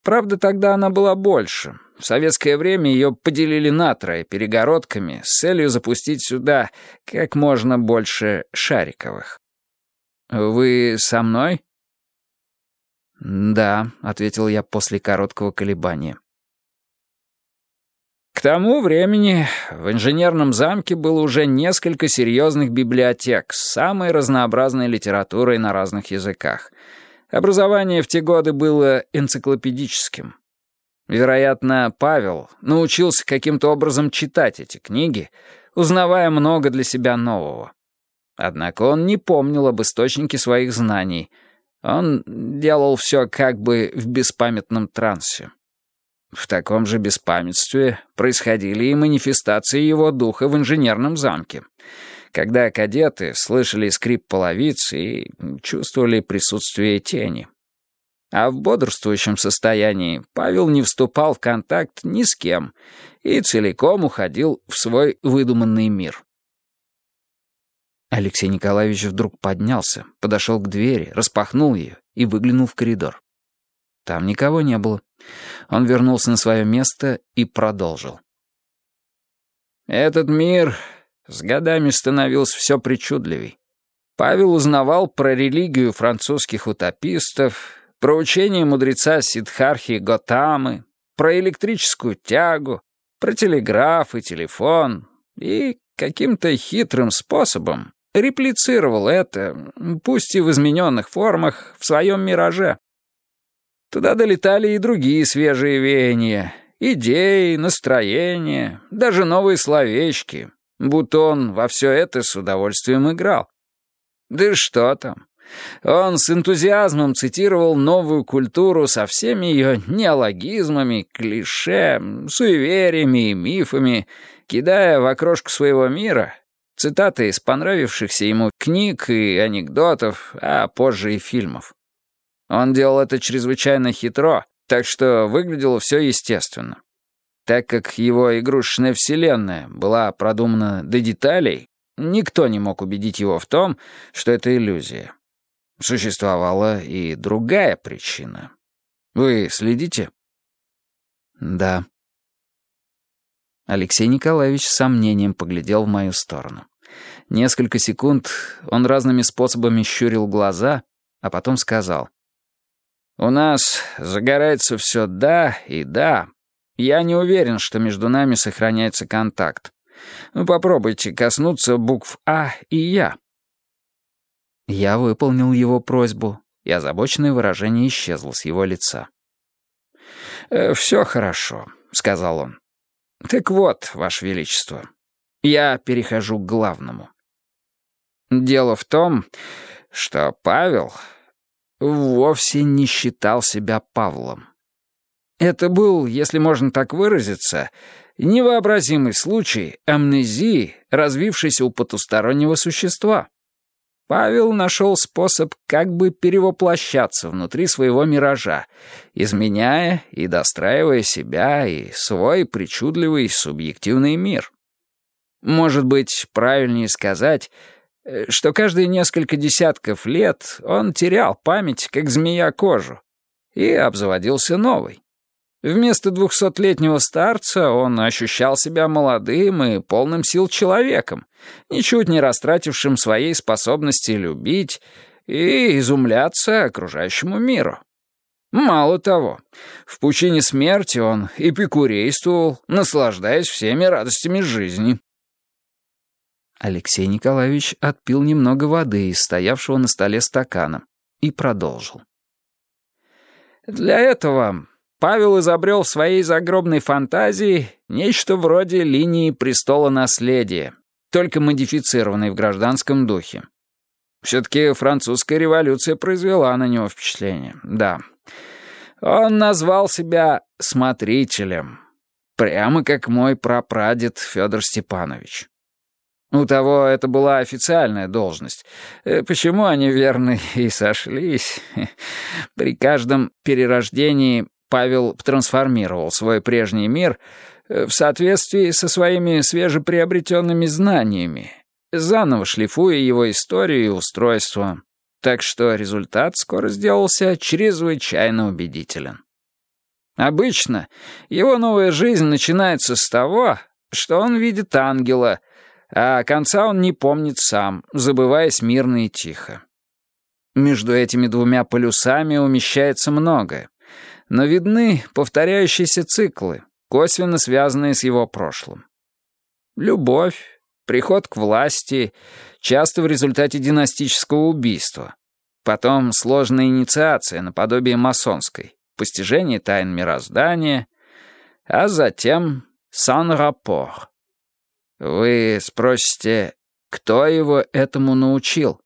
Правда, тогда она была больше. В советское время ее поделили на трое перегородками с целью запустить сюда как можно больше шариковых. «Вы со мной?» «Да», — ответил я после короткого колебания. К тому времени в инженерном замке было уже несколько серьезных библиотек с самой разнообразной литературой на разных языках. Образование в те годы было энциклопедическим. Вероятно, Павел научился каким-то образом читать эти книги, узнавая много для себя нового. Однако он не помнил об источнике своих знаний. Он делал все как бы в беспамятном трансе. В таком же беспамятстве происходили и манифестации его духа в инженерном замке, когда кадеты слышали скрип половиц и чувствовали присутствие тени. А в бодрствующем состоянии Павел не вступал в контакт ни с кем и целиком уходил в свой выдуманный мир. Алексей Николаевич вдруг поднялся, подошел к двери, распахнул ее и выглянул в коридор. Там никого не было. Он вернулся на свое место и продолжил. «Этот мир с годами становился все причудливей. Павел узнавал про религию французских утопистов, про учение мудреца Сидхархи Готамы, про электрическую тягу, про телеграф и телефон, и каким-то хитрым способом реплицировал это, пусть и в измененных формах, в своем мираже. Туда долетали и другие свежие веяния, идеи, настроения, даже новые словечки, будто он во все это с удовольствием играл. Да что там. Он с энтузиазмом цитировал новую культуру со всеми ее неологизмами, клише, суевериями и мифами, кидая в окрошку своего мира цитаты из понравившихся ему книг и анекдотов, а позже и фильмов. Он делал это чрезвычайно хитро, так что выглядело все естественно. Так как его игрушечная вселенная была продумана до деталей, никто не мог убедить его в том, что это иллюзия. Существовала и другая причина. Вы следите? Да. Алексей Николаевич с сомнением поглядел в мою сторону. Несколько секунд он разными способами щурил глаза, а потом сказал. «У нас загорается все «да» и «да». Я не уверен, что между нами сохраняется контакт. Попробуйте коснуться букв «А» и «Я». Я выполнил его просьбу, и озабоченное выражение исчезло с его лица. «Э, «Все хорошо», — сказал он. «Так вот, Ваше Величество, я перехожу к главному. Дело в том, что Павел вовсе не считал себя Павлом. Это был, если можно так выразиться, невообразимый случай амнезии, развившейся у потустороннего существа. Павел нашел способ как бы перевоплощаться внутри своего миража, изменяя и достраивая себя и свой причудливый субъективный мир. Может быть, правильнее сказать, э, что каждые несколько десятков лет он терял память, как змея кожу, и обзаводился новой. Вместо двухсотлетнего старца он ощущал себя молодым и полным сил человеком, ничуть не растратившим своей способности любить и изумляться окружающему миру. Мало того, в пучине смерти он эпикурействовал, наслаждаясь всеми радостями жизни. Алексей Николаевич отпил немного воды из стоявшего на столе стакана и продолжил. «Для этого Павел изобрел в своей загробной фантазии нечто вроде линии престола наследия, только модифицированной в гражданском духе. Все-таки французская революция произвела на него впечатление, да. Он назвал себя «смотрителем», прямо как мой прапрадед Федор Степанович. У того это была официальная должность. Э, почему они, верно, и сошлись? При каждом перерождении Павел трансформировал свой прежний мир э, в соответствии со своими свежеприобретенными знаниями, заново шлифуя его историю и устройство. Так что результат скоро сделался чрезвычайно убедителен. Обычно его новая жизнь начинается с того, что он видит ангела, а конца он не помнит сам, забываясь мирно и тихо. Между этими двумя полюсами умещается многое но видны повторяющиеся циклы, косвенно связанные с его прошлым. Любовь, приход к власти, часто в результате династического убийства. Потом сложная инициация наподобие масонской, постижение тайн мироздания, а затем сан-рапор. Вы спросите, кто его этому научил?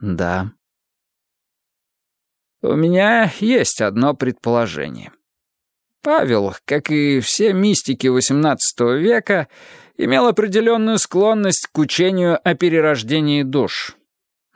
Да, у меня есть одно предположение. Павел, как и все мистики XVIII века, имел определенную склонность к учению о перерождении душ,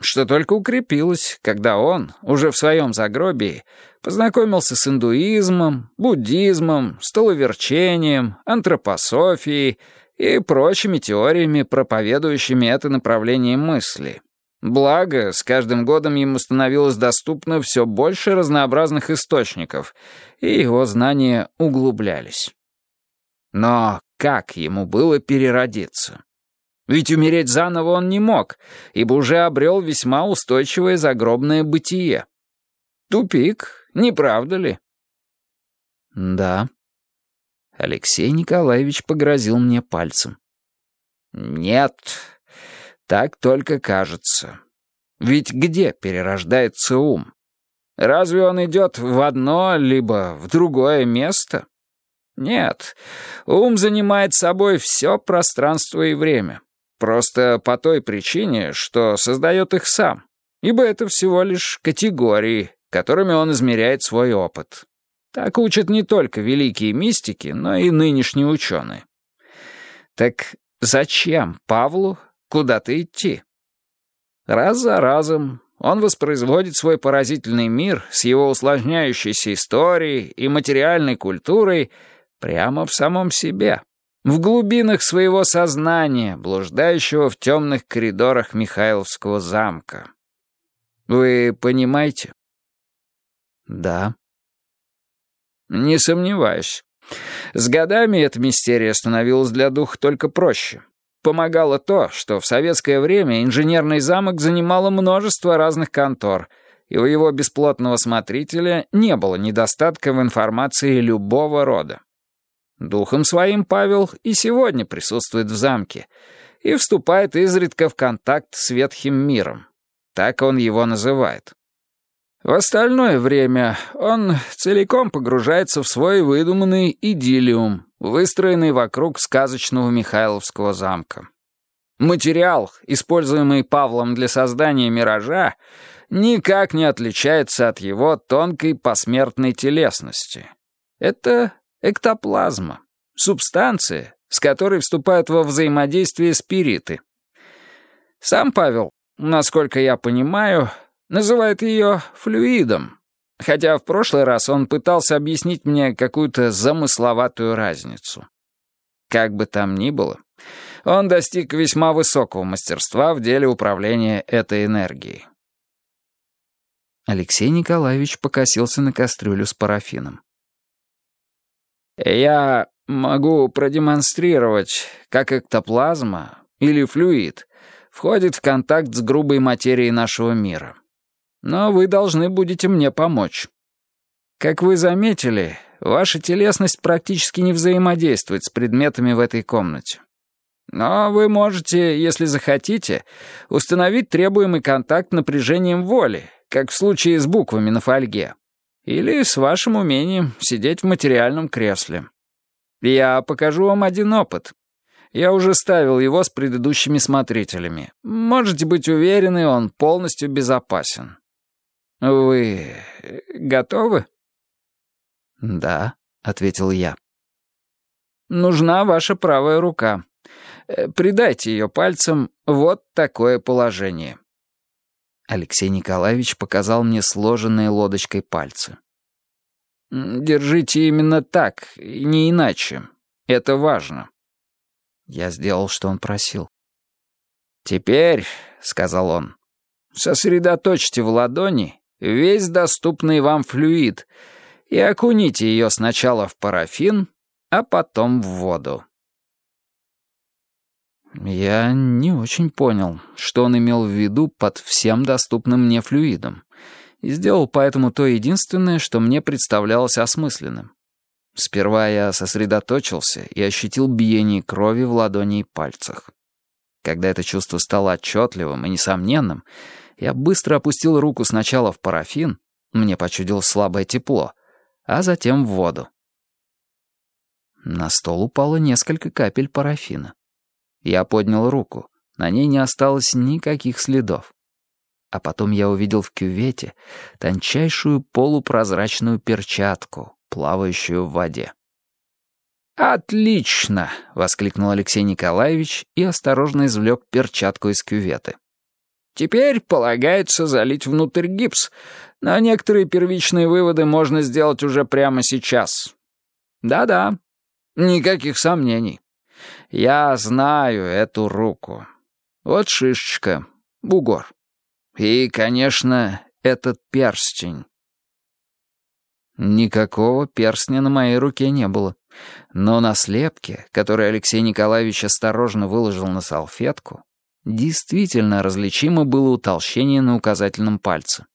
что только укрепилось, когда он, уже в своем загробии, познакомился с индуизмом, буддизмом, столоверчением, антропософией и прочими теориями, проповедующими это направление мысли. Благо, с каждым годом ему становилось доступно все больше разнообразных источников, и его знания углублялись. Но как ему было переродиться? Ведь умереть заново он не мог, ибо уже обрел весьма устойчивое загробное бытие. Тупик, не правда ли? Да. Алексей Николаевич погрозил мне пальцем. Нет, Так только кажется. Ведь где перерождается ум? Разве он идет в одно, либо в другое место? Нет, ум занимает собой все пространство и время. Просто по той причине, что создает их сам. Ибо это всего лишь категории, которыми он измеряет свой опыт. Так учат не только великие мистики, но и нынешние ученые. Так зачем Павлу куда-то идти? Раз за разом он воспроизводит свой поразительный мир с его усложняющейся историей и материальной культурой прямо в самом себе, в глубинах своего сознания, блуждающего в темных коридорах Михайловского замка. Вы понимаете? Да. Не сомневаюсь. С годами эта мистерия становилась для духа только проще. Помогало то, что в советское время инженерный замок занимало множество разных контор, и у его бесплотного смотрителя не было недостатка в информации любого рода. Духом своим Павел и сегодня присутствует в замке и вступает изредка в контакт с ветхим миром. Так он его называет. В остальное время он целиком погружается в свой выдуманный идиллиум, выстроенный вокруг сказочного Михайловского замка. Материал, используемый Павлом для создания «Миража», никак не отличается от его тонкой посмертной телесности. Это эктоплазма, субстанция, с которой вступают во взаимодействие спириты. Сам Павел, насколько я понимаю, называет ее флюидом, хотя в прошлый раз он пытался объяснить мне какую-то замысловатую разницу. Как бы там ни было, он достиг весьма высокого мастерства в деле управления этой энергией. Алексей Николаевич покосился на кастрюлю с парафином. «Я могу продемонстрировать, как эктоплазма или флюид входит в контакт с грубой материей нашего мира. Но вы должны будете мне помочь. Как вы заметили, ваша телесность практически не взаимодействует с предметами в этой комнате. Но вы можете, если захотите, установить требуемый контакт напряжением воли, как в случае с буквами на фольге. Или с вашим умением сидеть в материальном кресле. Я покажу вам один опыт. Я уже ставил его с предыдущими смотрителями. Можете быть уверены, он полностью безопасен. «Вы готовы?» «Да», — ответил я. «Нужна ваша правая рука. Э, придайте ее пальцем вот такое положение». Алексей Николаевич показал мне сложенные лодочкой пальцы. «Держите именно так, не иначе. Это важно». Я сделал, что он просил. «Теперь», — сказал он, — «сосредоточьте в ладони весь доступный вам флюид и окуните ее сначала в парафин, а потом в воду. Я не очень понял, что он имел в виду под всем доступным мне флюидом, и сделал поэтому то единственное, что мне представлялось осмысленным. Сперва я сосредоточился и ощутил биение крови в ладони и пальцах. Когда это чувство стало отчетливым и несомненным, я быстро опустил руку сначала в парафин, мне почудилось слабое тепло, а затем в воду. На стол упало несколько капель парафина. Я поднял руку, на ней не осталось никаких следов. А потом я увидел в кювете тончайшую полупрозрачную перчатку, плавающую в воде. «Отлично!» — воскликнул Алексей Николаевич и осторожно извлек перчатку из кюветы. Теперь полагается залить внутрь гипс, но некоторые первичные выводы можно сделать уже прямо сейчас. Да-да, никаких сомнений. Я знаю эту руку. Вот шишечка, бугор. И, конечно, этот перстень. Никакого перстня на моей руке не было. Но на слепке, который Алексей Николаевич осторожно выложил на салфетку, Действительно различимо было утолщение на указательном пальце.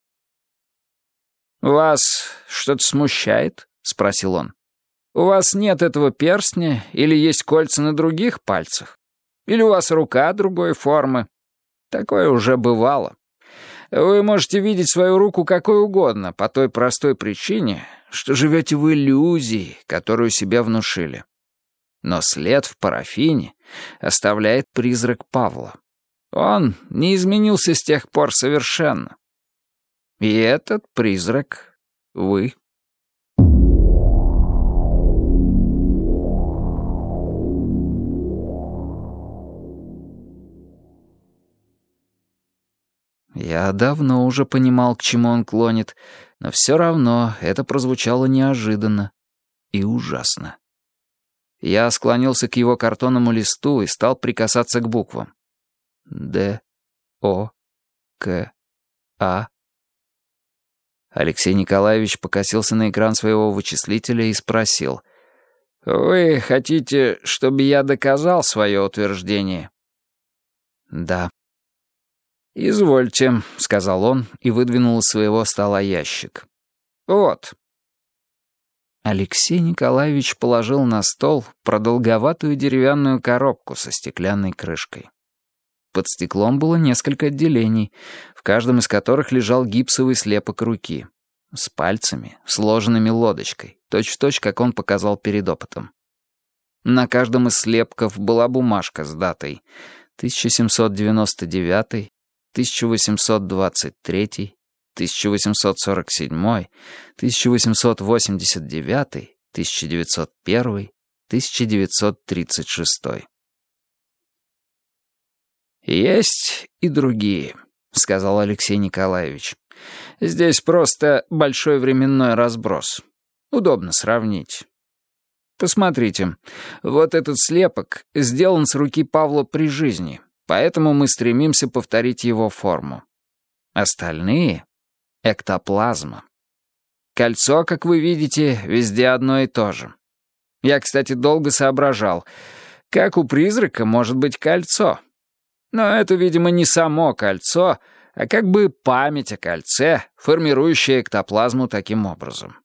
«Вас что-то смущает?» — спросил он. «У вас нет этого перстня или есть кольца на других пальцах? Или у вас рука другой формы?» Такое уже бывало. Вы можете видеть свою руку какой угодно, по той простой причине, что живете в иллюзии, которую себе внушили. Но след в парафине оставляет призрак Павла. Он не изменился с тех пор совершенно. И этот призрак — вы. Я давно уже понимал, к чему он клонит, но все равно это прозвучало неожиданно и ужасно. Я склонился к его картонному листу и стал прикасаться к буквам. Д, О, К, А. Алексей Николаевич покосился на экран своего вычислителя и спросил. «Вы хотите, чтобы я доказал свое утверждение?» «Да», «Извольте», — сказал он и выдвинул из своего стола ящик. «Вот». Алексей Николаевич положил на стол продолговатую деревянную коробку со стеклянной крышкой. Под стеклом было несколько отделений, в каждом из которых лежал гипсовый слепок руки. С пальцами, сложенными лодочкой, точь-в-точь, -точь, как он показал перед опытом. На каждом из слепков была бумажка с датой 1799, 1823, 1847, 1889, 1901, 1936. «Есть и другие», — сказал Алексей Николаевич. «Здесь просто большой временной разброс. Удобно сравнить. Посмотрите, вот этот слепок сделан с руки Павла при жизни, Поэтому мы стремимся повторить его форму. Остальные — эктоплазма. Кольцо, как вы видите, везде одно и то же. Я, кстати, долго соображал, как у призрака может быть кольцо. Но это, видимо, не само кольцо, а как бы память о кольце, формирующая эктоплазму таким образом.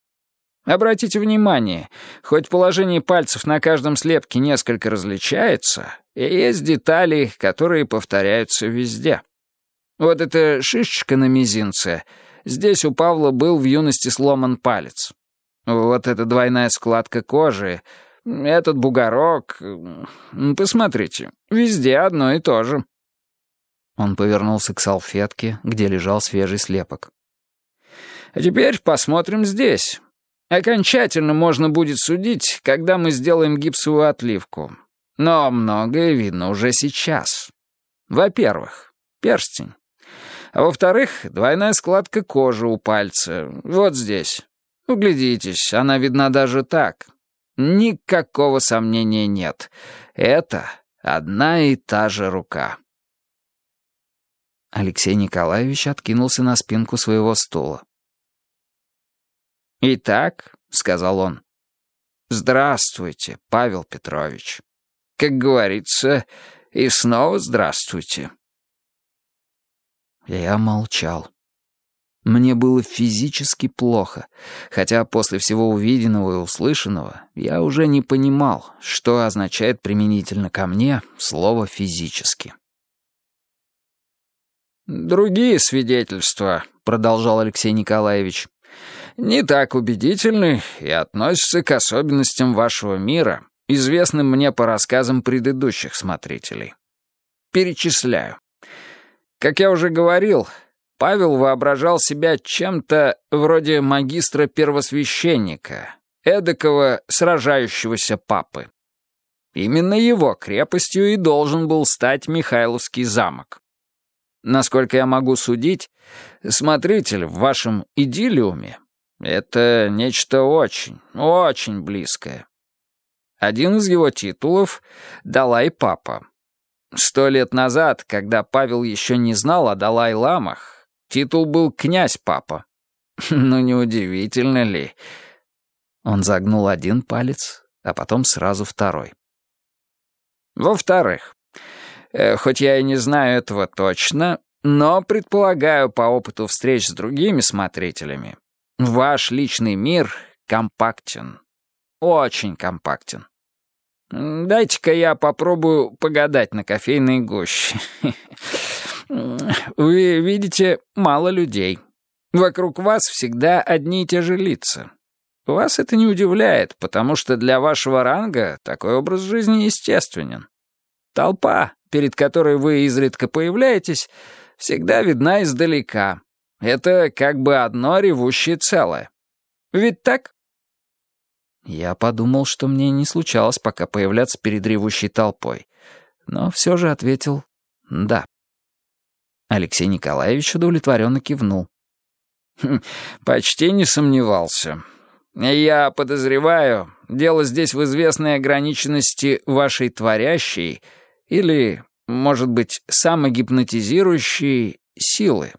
Обратите внимание, хоть положение пальцев на каждом слепке несколько различается, есть детали, которые повторяются везде. Вот эта шишечка на мизинце. Здесь у Павла был в юности сломан палец. Вот эта двойная складка кожи, этот бугорок... Посмотрите, везде одно и то же. Он повернулся к салфетке, где лежал свежий слепок. А теперь посмотрим здесь. Окончательно можно будет судить, когда мы сделаем гипсовую отливку. Но многое видно уже сейчас. Во-первых, перстень. А во-вторых, двойная складка кожи у пальца. Вот здесь. Углядитесь, она видна даже так. Никакого сомнения нет. Это одна и та же рука. Алексей Николаевич откинулся на спинку своего стула. «Итак», — сказал он, — «здравствуйте, Павел Петрович. Как говорится, и снова здравствуйте». Я молчал. Мне было физически плохо, хотя после всего увиденного и услышанного я уже не понимал, что означает применительно ко мне слово «физически». «Другие свидетельства», — продолжал Алексей Николаевич, не так убедительны и относятся к особенностям вашего мира, известным мне по рассказам предыдущих смотрителей. Перечисляю. Как я уже говорил, Павел воображал себя чем-то вроде магистра-первосвященника, эдакого сражающегося папы. Именно его крепостью и должен был стать Михайловский замок. Насколько я могу судить, смотритель в вашем идиллиуме это нечто очень, очень близкое. Один из его титулов — Далай-папа. Сто лет назад, когда Павел еще не знал о Далай-ламах, титул был «князь-папа». Ну, неудивительно ли? Он загнул один палец, а потом сразу второй. Во-вторых, э, хоть я и не знаю этого точно, но предполагаю по опыту встреч с другими смотрителями, Ваш личный мир компактен. Очень компактен. Дайте-ка я попробую погадать на кофейной гуще. Вы видите мало людей. Вокруг вас всегда одни и те же лица. Вас это не удивляет, потому что для вашего ранга такой образ жизни естественен. Толпа, перед которой вы изредка появляетесь, всегда видна издалека. Это как бы одно ревущее целое. Ведь так? Я подумал, что мне не случалось пока появляться перед ревущей толпой, но все же ответил «да». Алексей Николаевич удовлетворенно кивнул. «Хм, «Почти не сомневался. Я подозреваю, дело здесь в известной ограниченности вашей творящей или, может быть, самогипнотизирующей силы.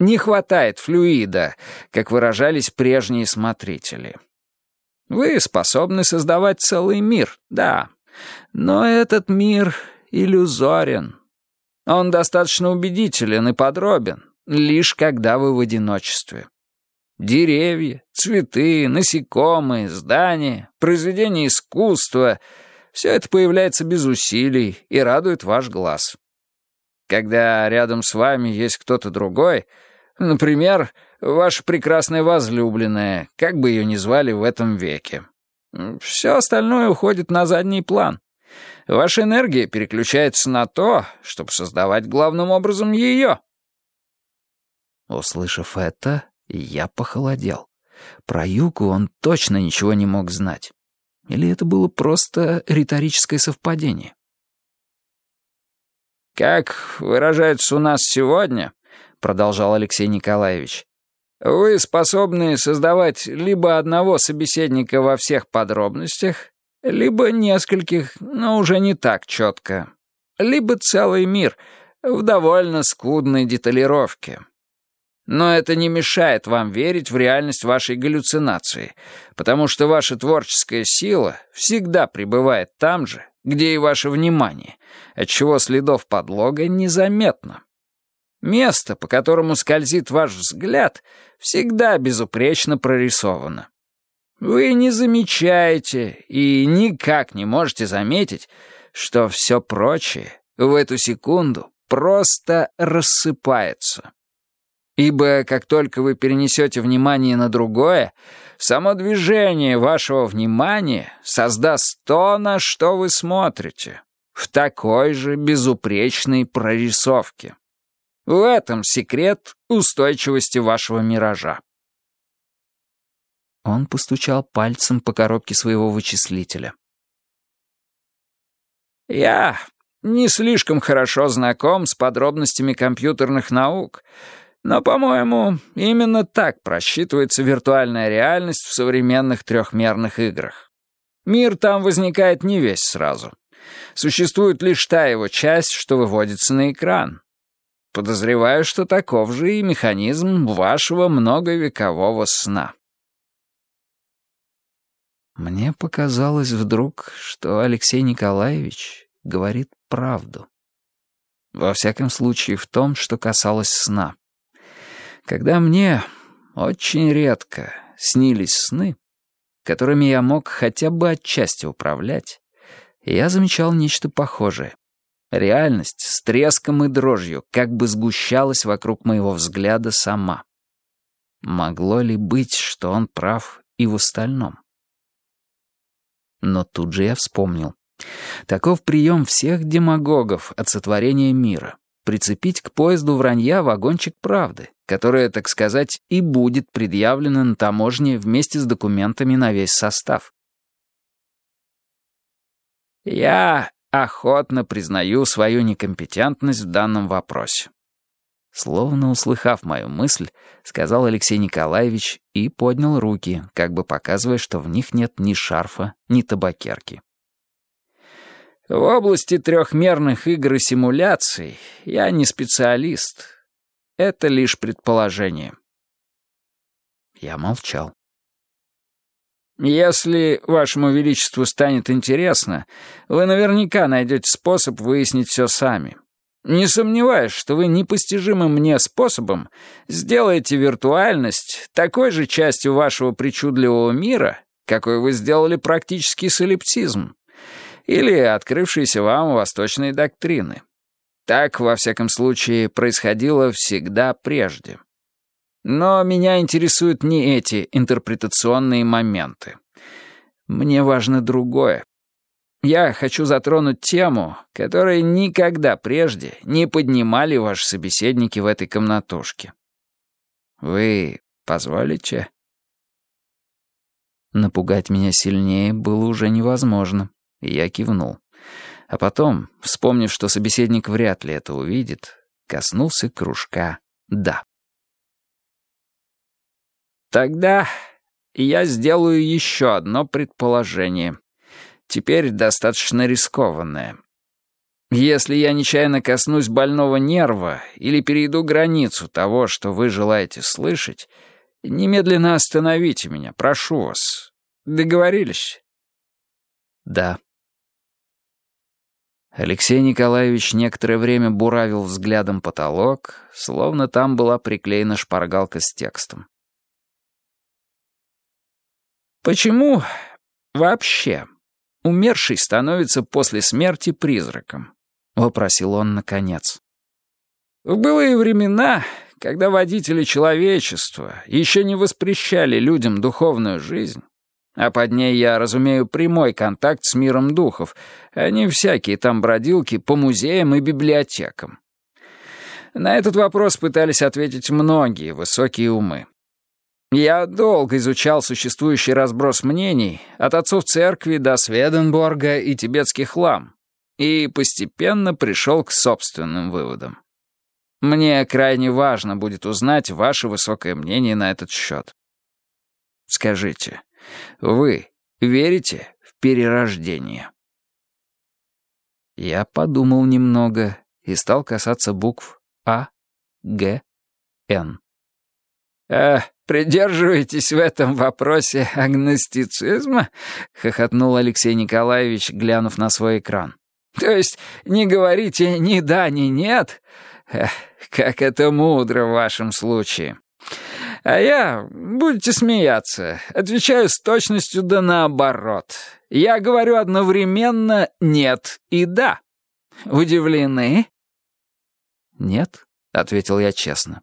Не хватает флюида, как выражались прежние смотрители». Вы способны создавать целый мир, да. Но этот мир иллюзорен. Он достаточно убедителен и подробен, лишь когда вы в одиночестве. Деревья, цветы, насекомые, здания, произведения искусства — все это появляется без усилий и радует ваш глаз. Когда рядом с вами есть кто-то другой, например, ваша прекрасная возлюбленная, как бы ее ни звали в этом веке. Все остальное уходит на задний план. Ваша энергия переключается на то, чтобы создавать главным образом ее. Услышав это, я похолодел. Про Юку он точно ничего не мог знать. Или это было просто риторическое совпадение? «Как выражается у нас сегодня», — продолжал Алексей Николаевич, вы способны создавать либо одного собеседника во всех подробностях, либо нескольких, но уже не так четко, либо целый мир в довольно скудной деталировке. Но это не мешает вам верить в реальность вашей галлюцинации, потому что ваша творческая сила всегда пребывает там же, где и ваше внимание, отчего следов подлога незаметно. Место, по которому скользит ваш взгляд, всегда безупречно прорисовано. Вы не замечаете и никак не можете заметить, что все прочее в эту секунду просто рассыпается. Ибо как только вы перенесете внимание на другое, само движение вашего внимания создаст то, на что вы смотрите, в такой же безупречной прорисовке. В этом секрет устойчивости вашего миража. Он постучал пальцем по коробке своего вычислителя. «Я не слишком хорошо знаком с подробностями компьютерных наук, но, по-моему, именно так просчитывается виртуальная реальность в современных трехмерных играх. Мир там возникает не весь сразу. Существует лишь та его часть, что выводится на экран. Подозреваю, что таков же и механизм вашего многовекового сна. Мне показалось вдруг, что Алексей Николаевич говорит правду. Во всяком случае, в том, что касалось сна. Когда мне очень редко снились сны, которыми я мог хотя бы отчасти управлять, я замечал нечто похожее. Реальность с треском и дрожью как бы сгущалась вокруг моего взгляда сама. Могло ли быть, что он прав и в остальном? Но тут же я вспомнил. Таков прием всех демагогов от сотворения мира. Прицепить к поезду вранья вагончик правды, которая, так сказать, и будет предъявлена на таможне вместе с документами на весь состав. «Я охотно признаю свою некомпетентность в данном вопросе». Словно услыхав мою мысль, сказал Алексей Николаевич и поднял руки, как бы показывая, что в них нет ни шарфа, ни табакерки. В области трехмерных игр и симуляций я не специалист. Это лишь предположение. Я молчал. Если вашему величеству станет интересно, вы наверняка найдете способ выяснить все сами. Не сомневаюсь, что вы непостижимым мне способом сделаете виртуальность такой же частью вашего причудливого мира, какой вы сделали практически солипсизм, или открывшиеся вам восточные доктрины. Так, во всяком случае, происходило всегда прежде. Но меня интересуют не эти интерпретационные моменты. Мне важно другое. Я хочу затронуть тему, которую никогда прежде не поднимали ваши собеседники в этой комнатушке. Вы позволите? Напугать меня сильнее было уже невозможно, и я кивнул. А потом, вспомнив, что собеседник вряд ли это увидит, коснулся кружка «да». Тогда я сделаю еще одно предположение. Теперь достаточно рискованное. Если я нечаянно коснусь больного нерва или перейду границу того, что вы желаете слышать, немедленно остановите меня, прошу вас. Договорились? Да. Алексей Николаевич некоторое время буравил взглядом потолок, словно там была приклеена шпаргалка с текстом. Почему вообще умерший становится после смерти призраком?» — вопросил он наконец. «В былые времена, когда водители человечества еще не воспрещали людям духовную жизнь, а под ней я разумею прямой контакт с миром духов, а не всякие там бродилки по музеям и библиотекам. На этот вопрос пытались ответить многие высокие умы. Я долго изучал существующий разброс мнений, от отцов церкви до Сведенборга и тибетских лам, и постепенно пришел к собственным выводам. Мне крайне важно будет узнать ваше высокое мнение на этот счет. Скажите, вы верите в перерождение? Я подумал немного и стал касаться букв А, Г, Н. «Э, придерживаетесь в этом вопросе агностицизма?» — хохотнул Алексей Николаевич, глянув на свой экран. «То есть не говорите ни да, ни нет? Эх, как это мудро в вашем случае. А я, будете смеяться, отвечаю с точностью да наоборот. Я говорю одновременно «нет» и «да». Удивлены?» «Нет», — ответил я честно.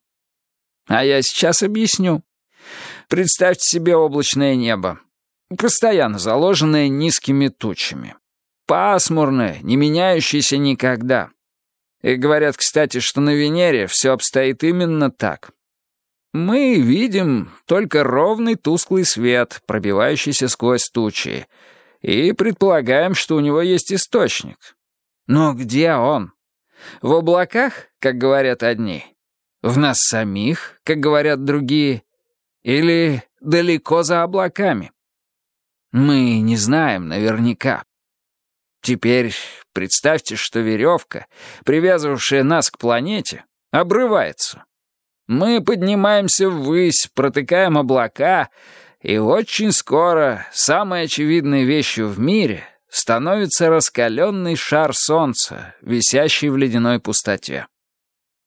А я сейчас объясню. Представьте себе облачное небо, постоянно заложенное низкими тучами. Пасмурное, не меняющееся никогда. И говорят, кстати, что на Венере все обстоит именно так. Мы видим только ровный тусклый свет, пробивающийся сквозь тучи, и предполагаем, что у него есть источник. Но где он? В облаках, как говорят одни, в нас самих, как говорят другие, или далеко за облаками? Мы не знаем наверняка. Теперь представьте, что веревка, привязывавшая нас к планете, обрывается. Мы поднимаемся ввысь, протыкаем облака, и очень скоро самой очевидной вещью в мире становится раскаленный шар Солнца, висящий в ледяной пустоте.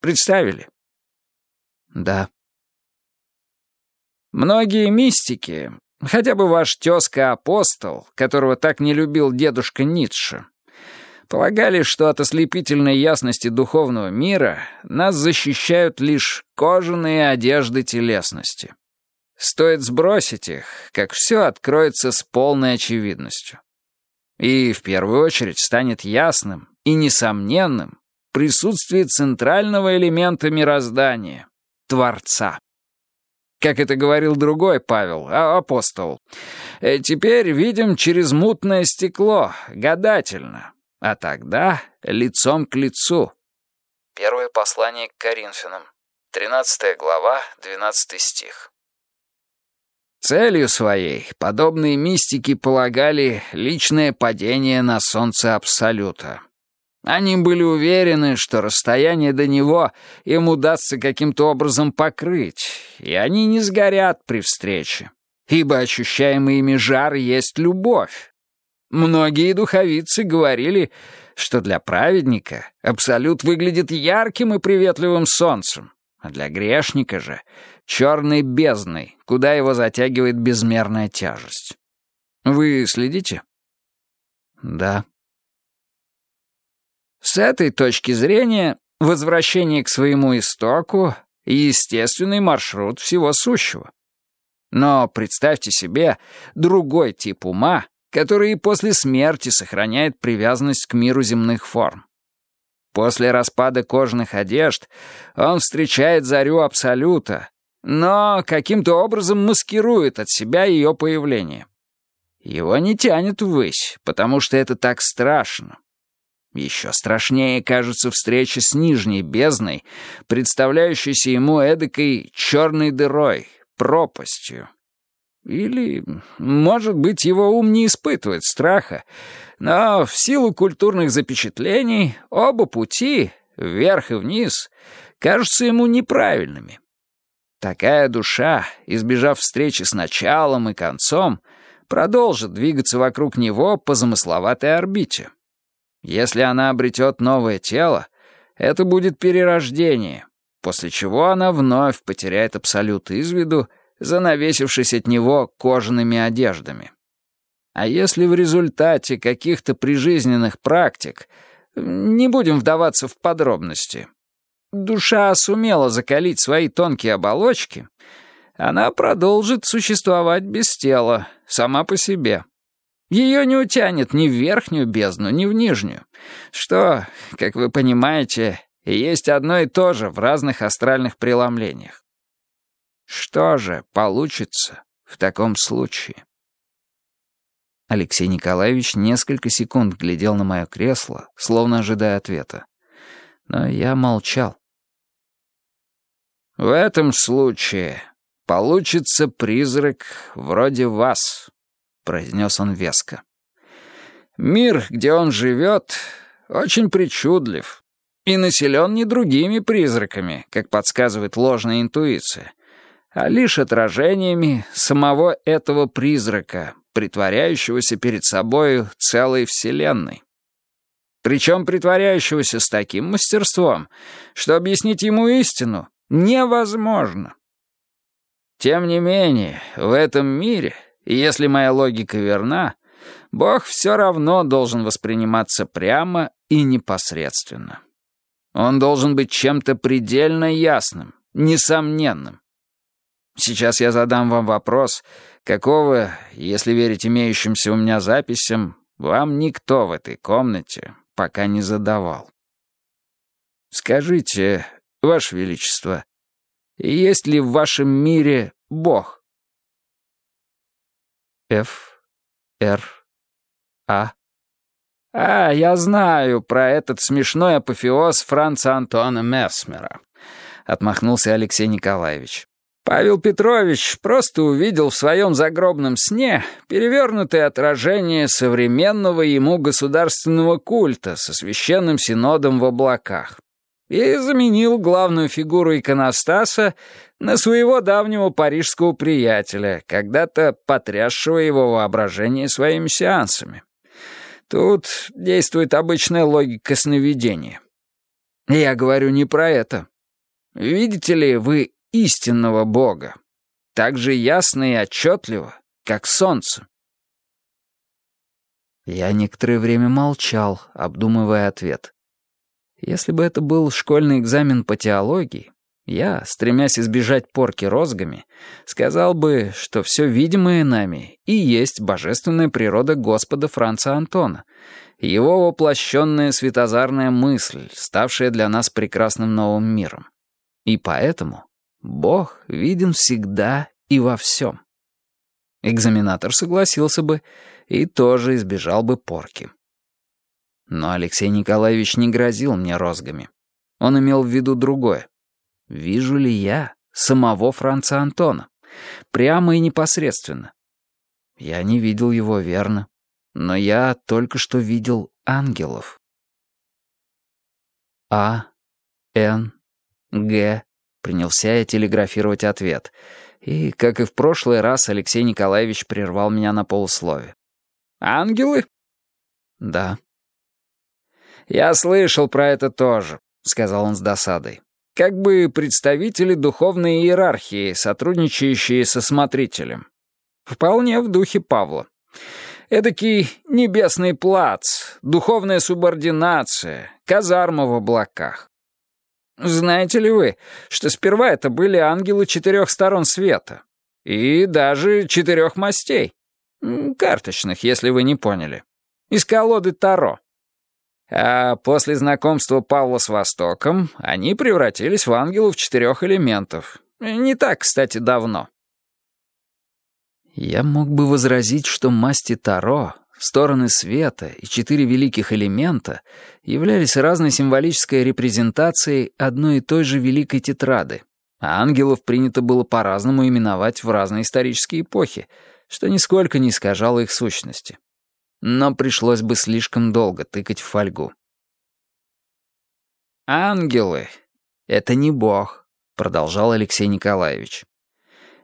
Представили? Да. Многие мистики, хотя бы ваш тезка-апостол, которого так не любил дедушка Ницше, полагали, что от ослепительной ясности духовного мира нас защищают лишь кожаные одежды телесности. Стоит сбросить их, как все откроется с полной очевидностью. И в первую очередь станет ясным и несомненным присутствие центрального элемента мироздания Творца. Как это говорил другой Павел, а апостол. Э, теперь видим через мутное стекло, гадательно, а тогда лицом к лицу. Первое послание к Коринфянам, 13 глава, 12 стих. Целью своей подобные мистики полагали личное падение на солнце Абсолюта. Они были уверены, что расстояние до него им удастся каким-то образом покрыть, и они не сгорят при встрече, ибо ощущаемый ими жар есть любовь. Многие духовицы говорили, что для праведника Абсолют выглядит ярким и приветливым солнцем, а для грешника же — черной бездной, куда его затягивает безмерная тяжесть. Вы следите? Да. С этой точки зрения возвращение к своему истоку — естественный маршрут всего сущего. Но представьте себе другой тип ума, который и после смерти сохраняет привязанность к миру земных форм. После распада кожаных одежд он встречает зарю Абсолюта, но каким-то образом маскирует от себя ее появление. Его не тянет ввысь, потому что это так страшно. Еще страшнее кажется встреча с нижней бездной, представляющейся ему эдакой черной дырой, пропастью. Или, может быть, его ум не испытывает страха, но в силу культурных запечатлений оба пути, вверх и вниз, кажутся ему неправильными. Такая душа, избежав встречи с началом и концом, продолжит двигаться вокруг него по замысловатой орбите. Если она обретет новое тело, это будет перерождение, после чего она вновь потеряет абсолют из виду, занавесившись от него кожаными одеждами. А если в результате каких-то прижизненных практик, не будем вдаваться в подробности, душа сумела закалить свои тонкие оболочки, она продолжит существовать без тела, сама по себе. Ее не утянет ни в верхнюю бездну, ни в нижнюю, что, как вы понимаете, есть одно и то же в разных астральных преломлениях. Что же получится в таком случае? Алексей Николаевич несколько секунд глядел на мое кресло, словно ожидая ответа. Но я молчал. «В этом случае получится призрак вроде вас», — произнес он веско. «Мир, где он живет, очень причудлив и населен не другими призраками, как подсказывает ложная интуиция, а лишь отражениями самого этого призрака, притворяющегося перед собою целой вселенной. Причем притворяющегося с таким мастерством, что объяснить ему истину невозможно. Тем не менее, в этом мире, и если моя логика верна, Бог все равно должен восприниматься прямо и непосредственно. Он должен быть чем-то предельно ясным, несомненным. Сейчас я задам вам вопрос, какого, если верить имеющимся у меня записям, вам никто в этой комнате пока не задавал. Скажите, Ваше Величество, есть ли в вашем мире Бог? Ф. Р. А. А, я знаю про этот смешной апофеоз Франца Антуана Месмера. Отмахнулся Алексей Николаевич. Павел Петрович просто увидел в своем загробном сне перевернутое отражение современного ему государственного культа со священным синодом в облаках и заменил главную фигуру иконостаса на своего давнего парижского приятеля, когда-то потрясшего его воображение своими сеансами. Тут действует обычная логика сновидения. Я говорю не про это. Видите ли, вы истинного Бога, так же ясно и отчетливо, как солнце. Я некоторое время молчал, обдумывая ответ. Если бы это был школьный экзамен по теологии, я, стремясь избежать порки розгами, сказал бы, что все видимое нами и есть божественная природа Господа Франца Антона, его воплощенная светозарная мысль, ставшая для нас прекрасным новым миром. И поэтому Бог виден всегда и во всем. Экзаменатор согласился бы и тоже избежал бы порки. Но Алексей Николаевич не грозил мне розгами. Он имел в виду другое. Вижу ли я самого Франца Антона? Прямо и непосредственно. Я не видел его верно, но я только что видел ангелов. А, Н, Г, Принялся я телеграфировать ответ. И, как и в прошлый раз, Алексей Николаевич прервал меня на полуслове. «Ангелы?» «Да». «Я слышал про это тоже», — сказал он с досадой. «Как бы представители духовной иерархии, сотрудничающие со смотрителем. Вполне в духе Павла. Эдакий небесный плац, духовная субординация, казарма в облаках. Знаете ли вы, что сперва это были ангелы четырех сторон света? И даже четырех мастей. Карточных, если вы не поняли. Из колоды Таро. А после знакомства Павла с Востоком они превратились в ангелов четырех элементов. Не так, кстати, давно. Я мог бы возразить, что масти Таро, стороны света и четыре великих элемента являлись разной символической репрезентацией одной и той же великой тетрады, а ангелов принято было по-разному именовать в разные исторические эпохи, что нисколько не искажало их сущности. Но пришлось бы слишком долго тыкать в фольгу. «Ангелы — это не бог», — продолжал Алексей Николаевич.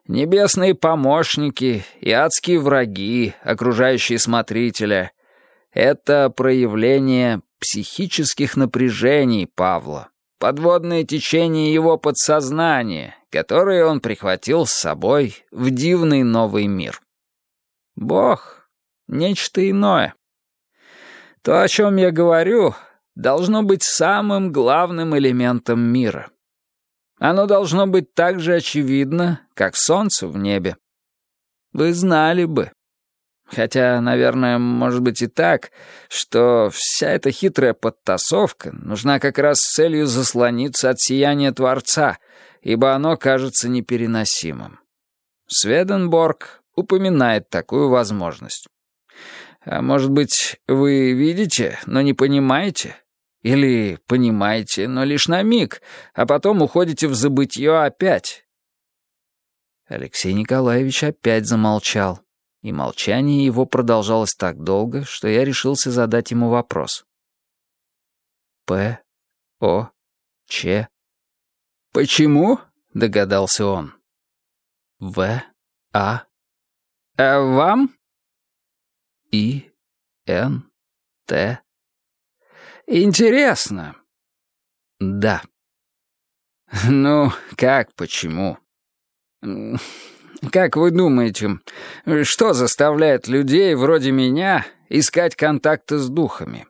Небесные помощники и адские враги, окружающие смотрителя — это проявление психических напряжений Павла, подводное течение его подсознания, которое он прихватил с собой в дивный новый мир. Бог — нечто иное. То, о чем я говорю, должно быть самым главным элементом мира — оно должно быть так же очевидно, как солнце в небе. Вы знали бы. Хотя, наверное, может быть и так, что вся эта хитрая подтасовка нужна как раз с целью заслониться от сияния Творца, ибо оно кажется непереносимым. Сведенборг упоминает такую возможность. А может быть, вы видите, но не понимаете? Или понимаете, но лишь на миг, а потом уходите в забытье опять?» Алексей Николаевич опять замолчал, и молчание его продолжалось так долго, что я решился задать ему вопрос. «П, О, Ч». «Почему?» — догадался он. «В, А». «А вам?» «И, Н, Т, Интересно. Да. Ну, как почему? Как вы думаете, что заставляет людей вроде меня искать контакты с духами?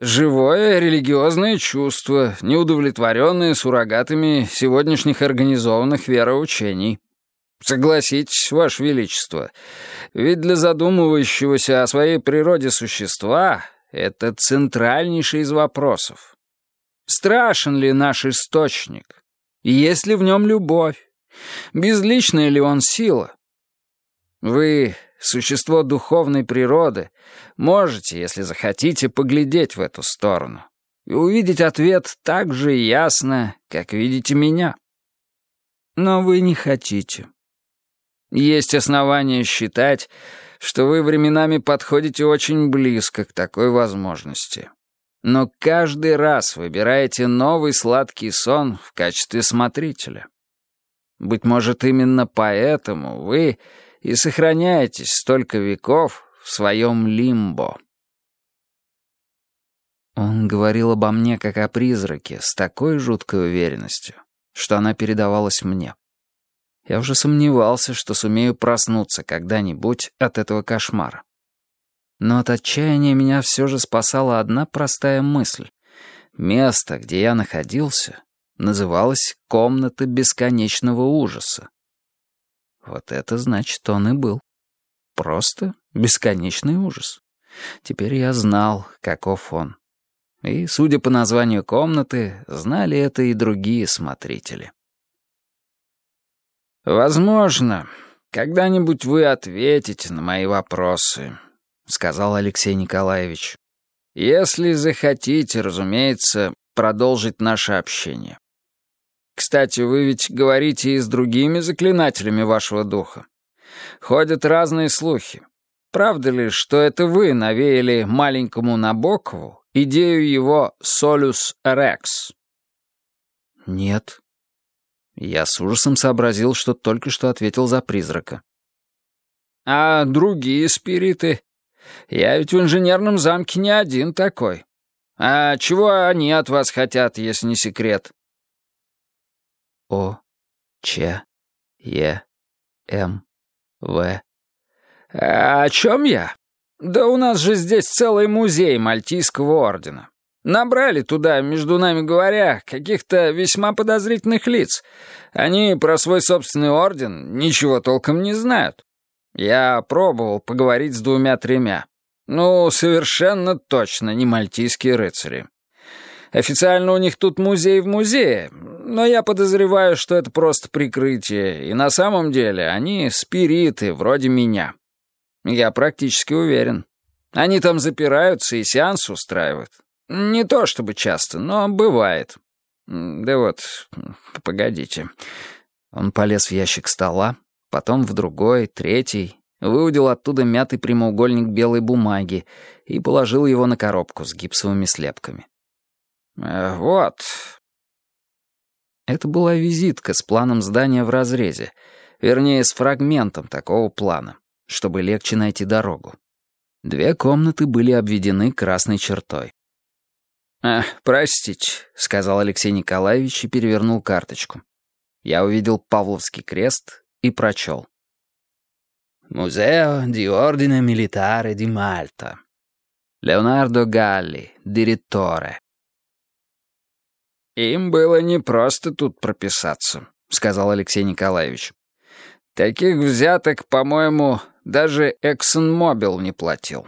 Живое религиозное чувство, неудовлетворенное суррогатами сегодняшних организованных вероучений. Согласитесь, Ваше Величество, ведь для задумывающегося о своей природе существа это центральнейший из вопросов. Страшен ли наш источник? Есть ли в нем любовь? Безличная ли он сила? Вы, существо духовной природы, можете, если захотите, поглядеть в эту сторону и увидеть ответ так же ясно, как видите меня. Но вы не хотите. Есть основания считать, что вы временами подходите очень близко к такой возможности. Но каждый раз выбираете новый сладкий сон в качестве смотрителя. Быть может, именно поэтому вы и сохраняетесь столько веков в своем лимбо. Он говорил обо мне как о призраке с такой жуткой уверенностью, что она передавалась мне. Я уже сомневался, что сумею проснуться когда-нибудь от этого кошмара. Но от отчаяния меня все же спасала одна простая мысль. Место, где я находился, называлось «Комната бесконечного ужаса». Вот это значит, он и был. Просто бесконечный ужас. Теперь я знал, каков он. И, судя по названию комнаты, знали это и другие смотрители. «Возможно, когда-нибудь вы ответите на мои вопросы», — сказал Алексей Николаевич. «Если захотите, разумеется, продолжить наше общение. Кстати, вы ведь говорите и с другими заклинателями вашего духа. Ходят разные слухи. Правда ли, что это вы навеяли маленькому Набокову идею его «Солюс Рекс»?» «Нет», я с ужасом сообразил, что только что ответил за призрака. «А другие спириты? Я ведь в инженерном замке не один такой. А чего они от вас хотят, если не секрет?» О, Ч, Е, М, В. А «О чем я? Да у нас же здесь целый музей Мальтийского ордена. Набрали туда, между нами говоря, каких-то весьма подозрительных лиц. Они про свой собственный орден ничего толком не знают. Я пробовал поговорить с двумя-тремя. Ну, совершенно точно не мальтийские рыцари. Официально у них тут музей в музее, но я подозреваю, что это просто прикрытие, и на самом деле они спириты, вроде меня. Я практически уверен. Они там запираются и сеанс устраивают. Не то чтобы часто, но бывает. Да вот, погодите. Он полез в ящик стола, потом в другой, третий, выудил оттуда мятый прямоугольник белой бумаги и положил его на коробку с гипсовыми слепками. Э, «Вот». Это была визитка с планом здания в разрезе, вернее, с фрагментом такого плана, чтобы легче найти дорогу. Две комнаты были обведены красной чертой. «А, простите», — сказал Алексей Николаевич и перевернул карточку. Я увидел Павловский крест и прочел. «Музео ди Ордине Милитаре ди Мальта. Леонардо Галли, директоре». «Им было непросто тут прописаться», — сказал Алексей Николаевич. «Таких взяток, по-моему, даже Эксон-Мобил не платил.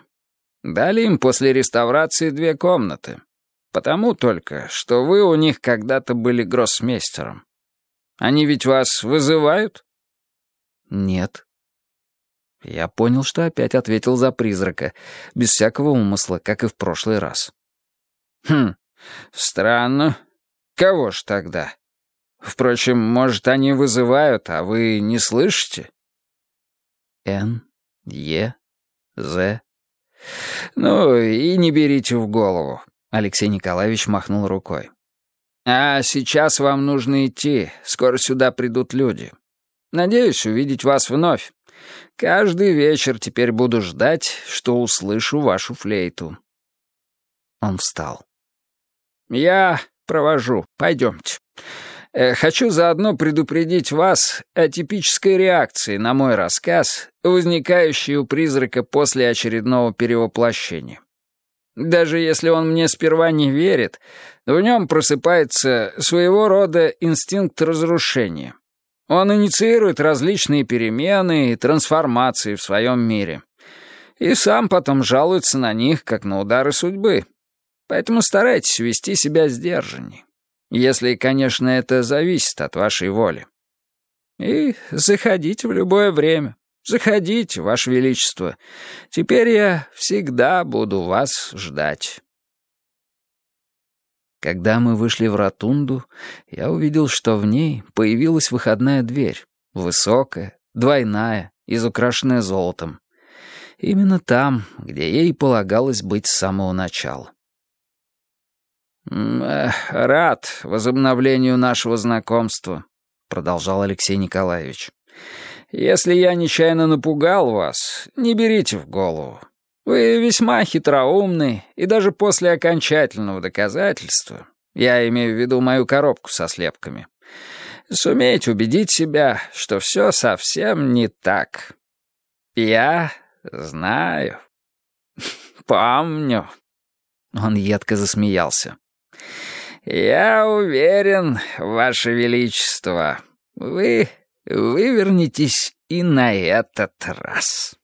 Дали им после реставрации две комнаты. Потому только, что вы у них когда-то были гроссмейстером. Они ведь вас вызывают?» «Нет». Я понял, что опять ответил за призрака, без всякого умысла, как и в прошлый раз. «Хм, странно. Кого ж тогда? Впрочем, может, они вызывают, а вы не слышите?» «Н, Е, З». «Ну, и не берите в голову. Алексей Николаевич махнул рукой. «А сейчас вам нужно идти. Скоро сюда придут люди. Надеюсь увидеть вас вновь. Каждый вечер теперь буду ждать, что услышу вашу флейту». Он встал. «Я провожу. Пойдемте. Э, хочу заодно предупредить вас о типической реакции на мой рассказ, возникающей у призрака после очередного перевоплощения. Даже если он мне сперва не верит, в нем просыпается своего рода инстинкт разрушения. Он инициирует различные перемены и трансформации в своем мире. И сам потом жалуется на них, как на удары судьбы. Поэтому старайтесь вести себя сдержанней. Если, конечно, это зависит от вашей воли. И заходите в любое время. Заходите, Ваше Величество. Теперь я всегда буду вас ждать». Когда мы вышли в ротунду, я увидел, что в ней появилась выходная дверь, высокая, двойная, изукрашенная золотом. Именно там, где ей полагалось быть с самого начала. «Рад возобновлению нашего знакомства», — продолжал Алексей Николаевич. Если я нечаянно напугал вас, не берите в голову. Вы весьма хитроумны, и даже после окончательного доказательства, я имею в виду мою коробку со слепками, сумеете убедить себя, что все совсем не так. Я знаю, помню. Он едко засмеялся. «Я уверен, Ваше Величество, вы вывернитесь и на этот раз.